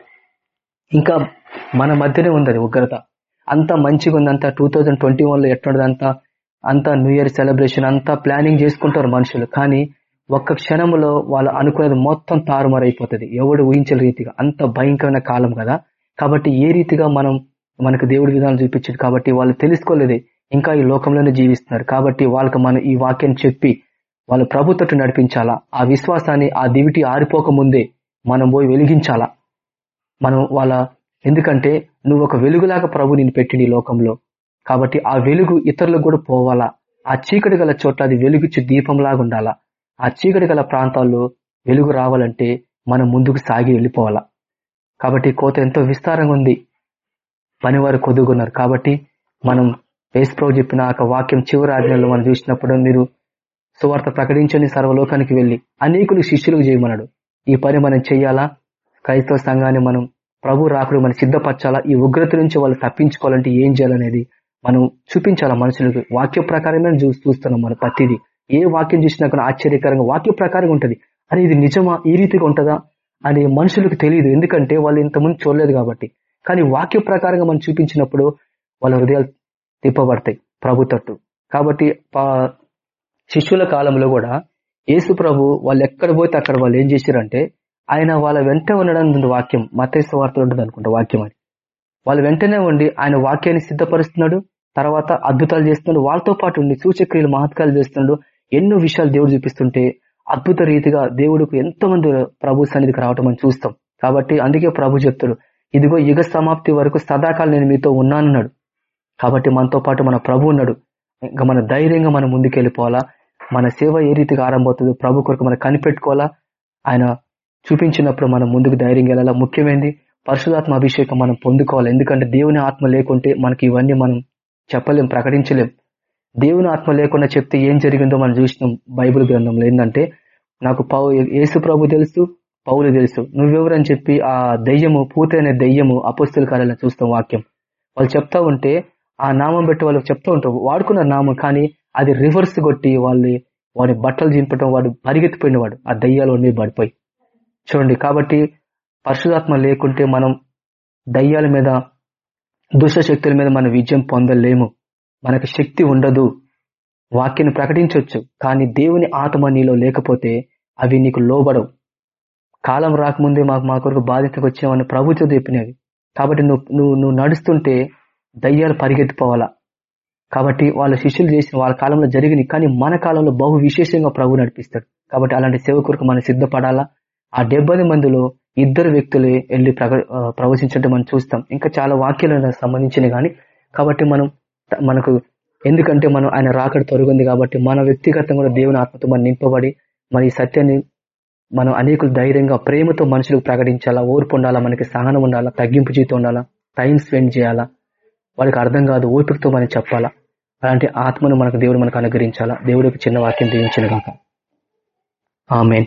ఇంకా మన మధ్యనే ఉంది అది ఉగ్రత. అంత మంచిగా ఉంది అంతా టూ థౌజండ్ ట్వంటీ వన్లో లో అంతా అంతా న్యూ ఇయర్ సెలబ్రేషన్ అంతా ప్లానింగ్ చేసుకుంటారు మనుషులు. కానీ ఒక్క క్షణంలో వాళ్ళు అనుకునేది మొత్తం తారుమారైపోతుంది. ఎవడు ఊహించని రీతిగా. అంత భయంకరమైన కాలం కదా. కాబట్టి ఏ రీతిగా మనం మనకు దేవుడి విధానం చూపించారు కాబట్టి వాళ్ళు తెలుసుకోలేదు. ఇంకా ఈ లోకంలోనే జీవిస్తున్నారు. కాబట్టి వాళ్ళకి మనం ఈ వాక్యం చెప్పి వాళ్ళు ప్రభుత్వం నడిపించాలా? ఆ విశ్వాసాన్ని ఆ దివిటి ఆరిపోక ముందే మనం పోయి వెలిగించాలా? మనం వాళ్ళ ఎందుకంటే నువ్వు ఒక వెలుగులాగా ప్రభు నేను పెట్టింది ఈ లోకంలో. కాబట్టి ఆ వెలుగు ఇతరులకు కూడా పోవాలా? ఆ చీకటి గల చోట్ల అది వెలుగుచ్చి దీపంలాగా ఉండాలా? ఆ చీకటి గల ప్రాంతాల్లో వెలుగు రావాలంటే మనం ముందుకు సాగి వెళ్ళిపోవాలా? కాబట్టి కోత ఎంతో విస్తారంగా ఉంది. పనివారు కొదుగున్నారు కాబట్టి మనం వేసుప్రభు చెప్పిన ఆ వాక్యం చివరి ఆజ్ఞలో మనం చూసినప్పుడు మీరు సువార్త ప్రకటించని సర్వలోకానికి వెళ్ళి అనేకులు శిష్యులకు చేయమన్నాడు. ఈ పని మనం చెయ్యాలా క్రైస్తవ సంఘాన్ని మనం ప్రభు రాకుడు మనం సిద్ధపరచాలా? ఈ ఉగ్రత నుంచి వాళ్ళు తప్పించుకోవాలంటే ఏం చేయాలనేది మనం చూపించాలా మనుషులకు? వాక్య ప్రకారమే చూస్తున్నాం మన ప్రతిదీ. ఏ వాక్యం చూసినా కూడా ఆశ్చర్యకరంగా వాక్య ప్రకారంగా ఉంటుంది. అరే ఇది నిజమా? ఈ రీతిగా ఉంటుందా? అని మనుషులకు తెలియదు. ఎందుకంటే వాళ్ళు ఇంతకుముందు చూడలేదు కాబట్టి. కానీ వాక్య ప్రకారంగా మనం చూపించినప్పుడు వాళ్ళ హృదయాలు తిప్పబడతాయి ప్రభు తట్టు. కాబట్టి పా- శిష్యుల కాలంలో కూడా యేసు ప్రభు వాళ్ళు ఎక్కడ పోతే అక్కడ వాళ్ళు ఏం చేశారంటే ఆయన వాళ్ళ వెంట ఉండడం వాక్యం మతేశ్వ వార్తలు ఉంటుంది అనుకుంటా వాక్యం అని వాళ్ళు వెంటనే ఉండి ఆయన వాక్యాన్ని సిద్ధపరుస్తున్నాడు తర్వాత అద్భుతాలు చేస్తున్నాడు వాళ్ళతో పాటు ఉండి సూచక్రియలు మహత్కాలు చేస్తున్నాడు ఎన్నో విషయాలు దేవుడు చూపిస్తుంటే అద్భుత రీతిగా దేవుడికి ఎంతో మంది ప్రభు సన్నిధికి రావటం మనం చూస్తాం. కాబట్టి అందుకే ప్రభు చెప్తాడు ఇదిగో యుగ సమాప్తి వరకు సదాకాలం నేను మీతో ఉన్నానన్నాడు. కాబట్టి మనతో పాటు మన ప్రభు ఉన్నాడు. ఇంకా మన ధైర్యంగా మనం ముందుకెళ్ళిపోవాలా? మన సేవ ఏ రీతిగా ఆరంభవుతుందో ప్రభు కొరకు మనం కనిపెట్టుకోవాలా? ఆయన చూపించినప్పుడు మనం ముందుకు ధైర్యం వెళ్ళాలా? ముఖ్యమైనది పరిశుధాత్మ అభిషేకం మనం పొందుకోవాలి. ఎందుకంటే దేవుని ఆత్మ లేకుంటే మనకి ఇవన్నీ మనం చెప్పలేం ప్రకటించలేం. దేవుని ఆత్మ లేకుండా చెప్తే ఏం జరిగిందో మనం చూసినాం బైబిల్ గ్రంథంలో. ఏంటంటే నాకు పౌ యేసు ప్రభు తెలుసు పౌలు తెలుసు. నువ్వెవరని చెప్పి ఆ దెయ్యము పూర్తయిన దెయ్యము అపస్తుల కార్యాలను చూస్తాం వాక్యం. వాళ్ళు చెప్తా ఉంటే ఆ నామం పెట్టి వాళ్ళు చెప్తూ ఉంటారు వాడుకున్న నామం కానీ అది రివర్స్ కొట్టి వాళ్ళు వాడి బట్టలు చింపటం వాడు పరిగెత్తిపోయిన వాడు ఆ దయ్యాలు మీద పడిపోయి. చూడండి కాబట్టి పరిశుధాత్మ లేకుంటే మనం దయ్యాల మీద దుష్ట శక్తుల మీద మన విజయం పొందలేము. మనకు శక్తి ఉండదు. వాక్యాన్ని ప్రకటించవచ్చు కానీ దేవుని ఆత్మ నీలో లేకపోతే అవి నీకు లోబడవు. కాలం రాకముందే మాకు మా కొరకు బాధ్యతకు వచ్చామని ప్రభుత్వం చెప్పినవి కాబట్టి నువ్వు నువ్వు నువ్వు నడుస్తుంటే దయ్యాలు పరిగెత్తిపోవాలా? కాబట్టి వాళ్ళ శిష్యులు చేసిన వాళ్ళ కాలంలో జరిగింది కానీ మన కాలంలో బహు విశేషంగా ప్రభు నడిపిస్తాడు. కాబట్టి అలాంటి సేవ కొరకు మనం సిద్ధపడాలా? ఆ డెబ్బై మందిలో ఇద్దరు వ్యక్తులే వెళ్ళి ప్రవచించడం మనం చూస్తాం. ఇంకా చాలా వాక్యాలను సంబంధించినవి కానీ కాబట్టి మనం మనకు ఎందుకంటే మనం ఆయన రాకడ తొలగింది కాబట్టి మన వ్యక్తిగతంగా కూడా దేవుని ఆత్మతో మనం నింపబడి మన ఈ సత్యాన్ని మనం అనేకులు ధైర్యంగా ప్రేమతో మనుషులకు ప్రకటించాలా? ఓర్పు ఉండాలా? మనకి సహనం ఉండాలా? తగ్గింపు జీతం ఉండాలా? టైం స్పెండ్ చేయాలా? వాళ్ళకి అర్థం కాదు ఓపికతో మనం చెప్పాలా? అలాంటి ఆత్మను మనకు దేవుడు మనకు అనుగ్రహించాలా? దేవుడికి చిన్న వాక్యం దీవించిన కాక ఆమెన్.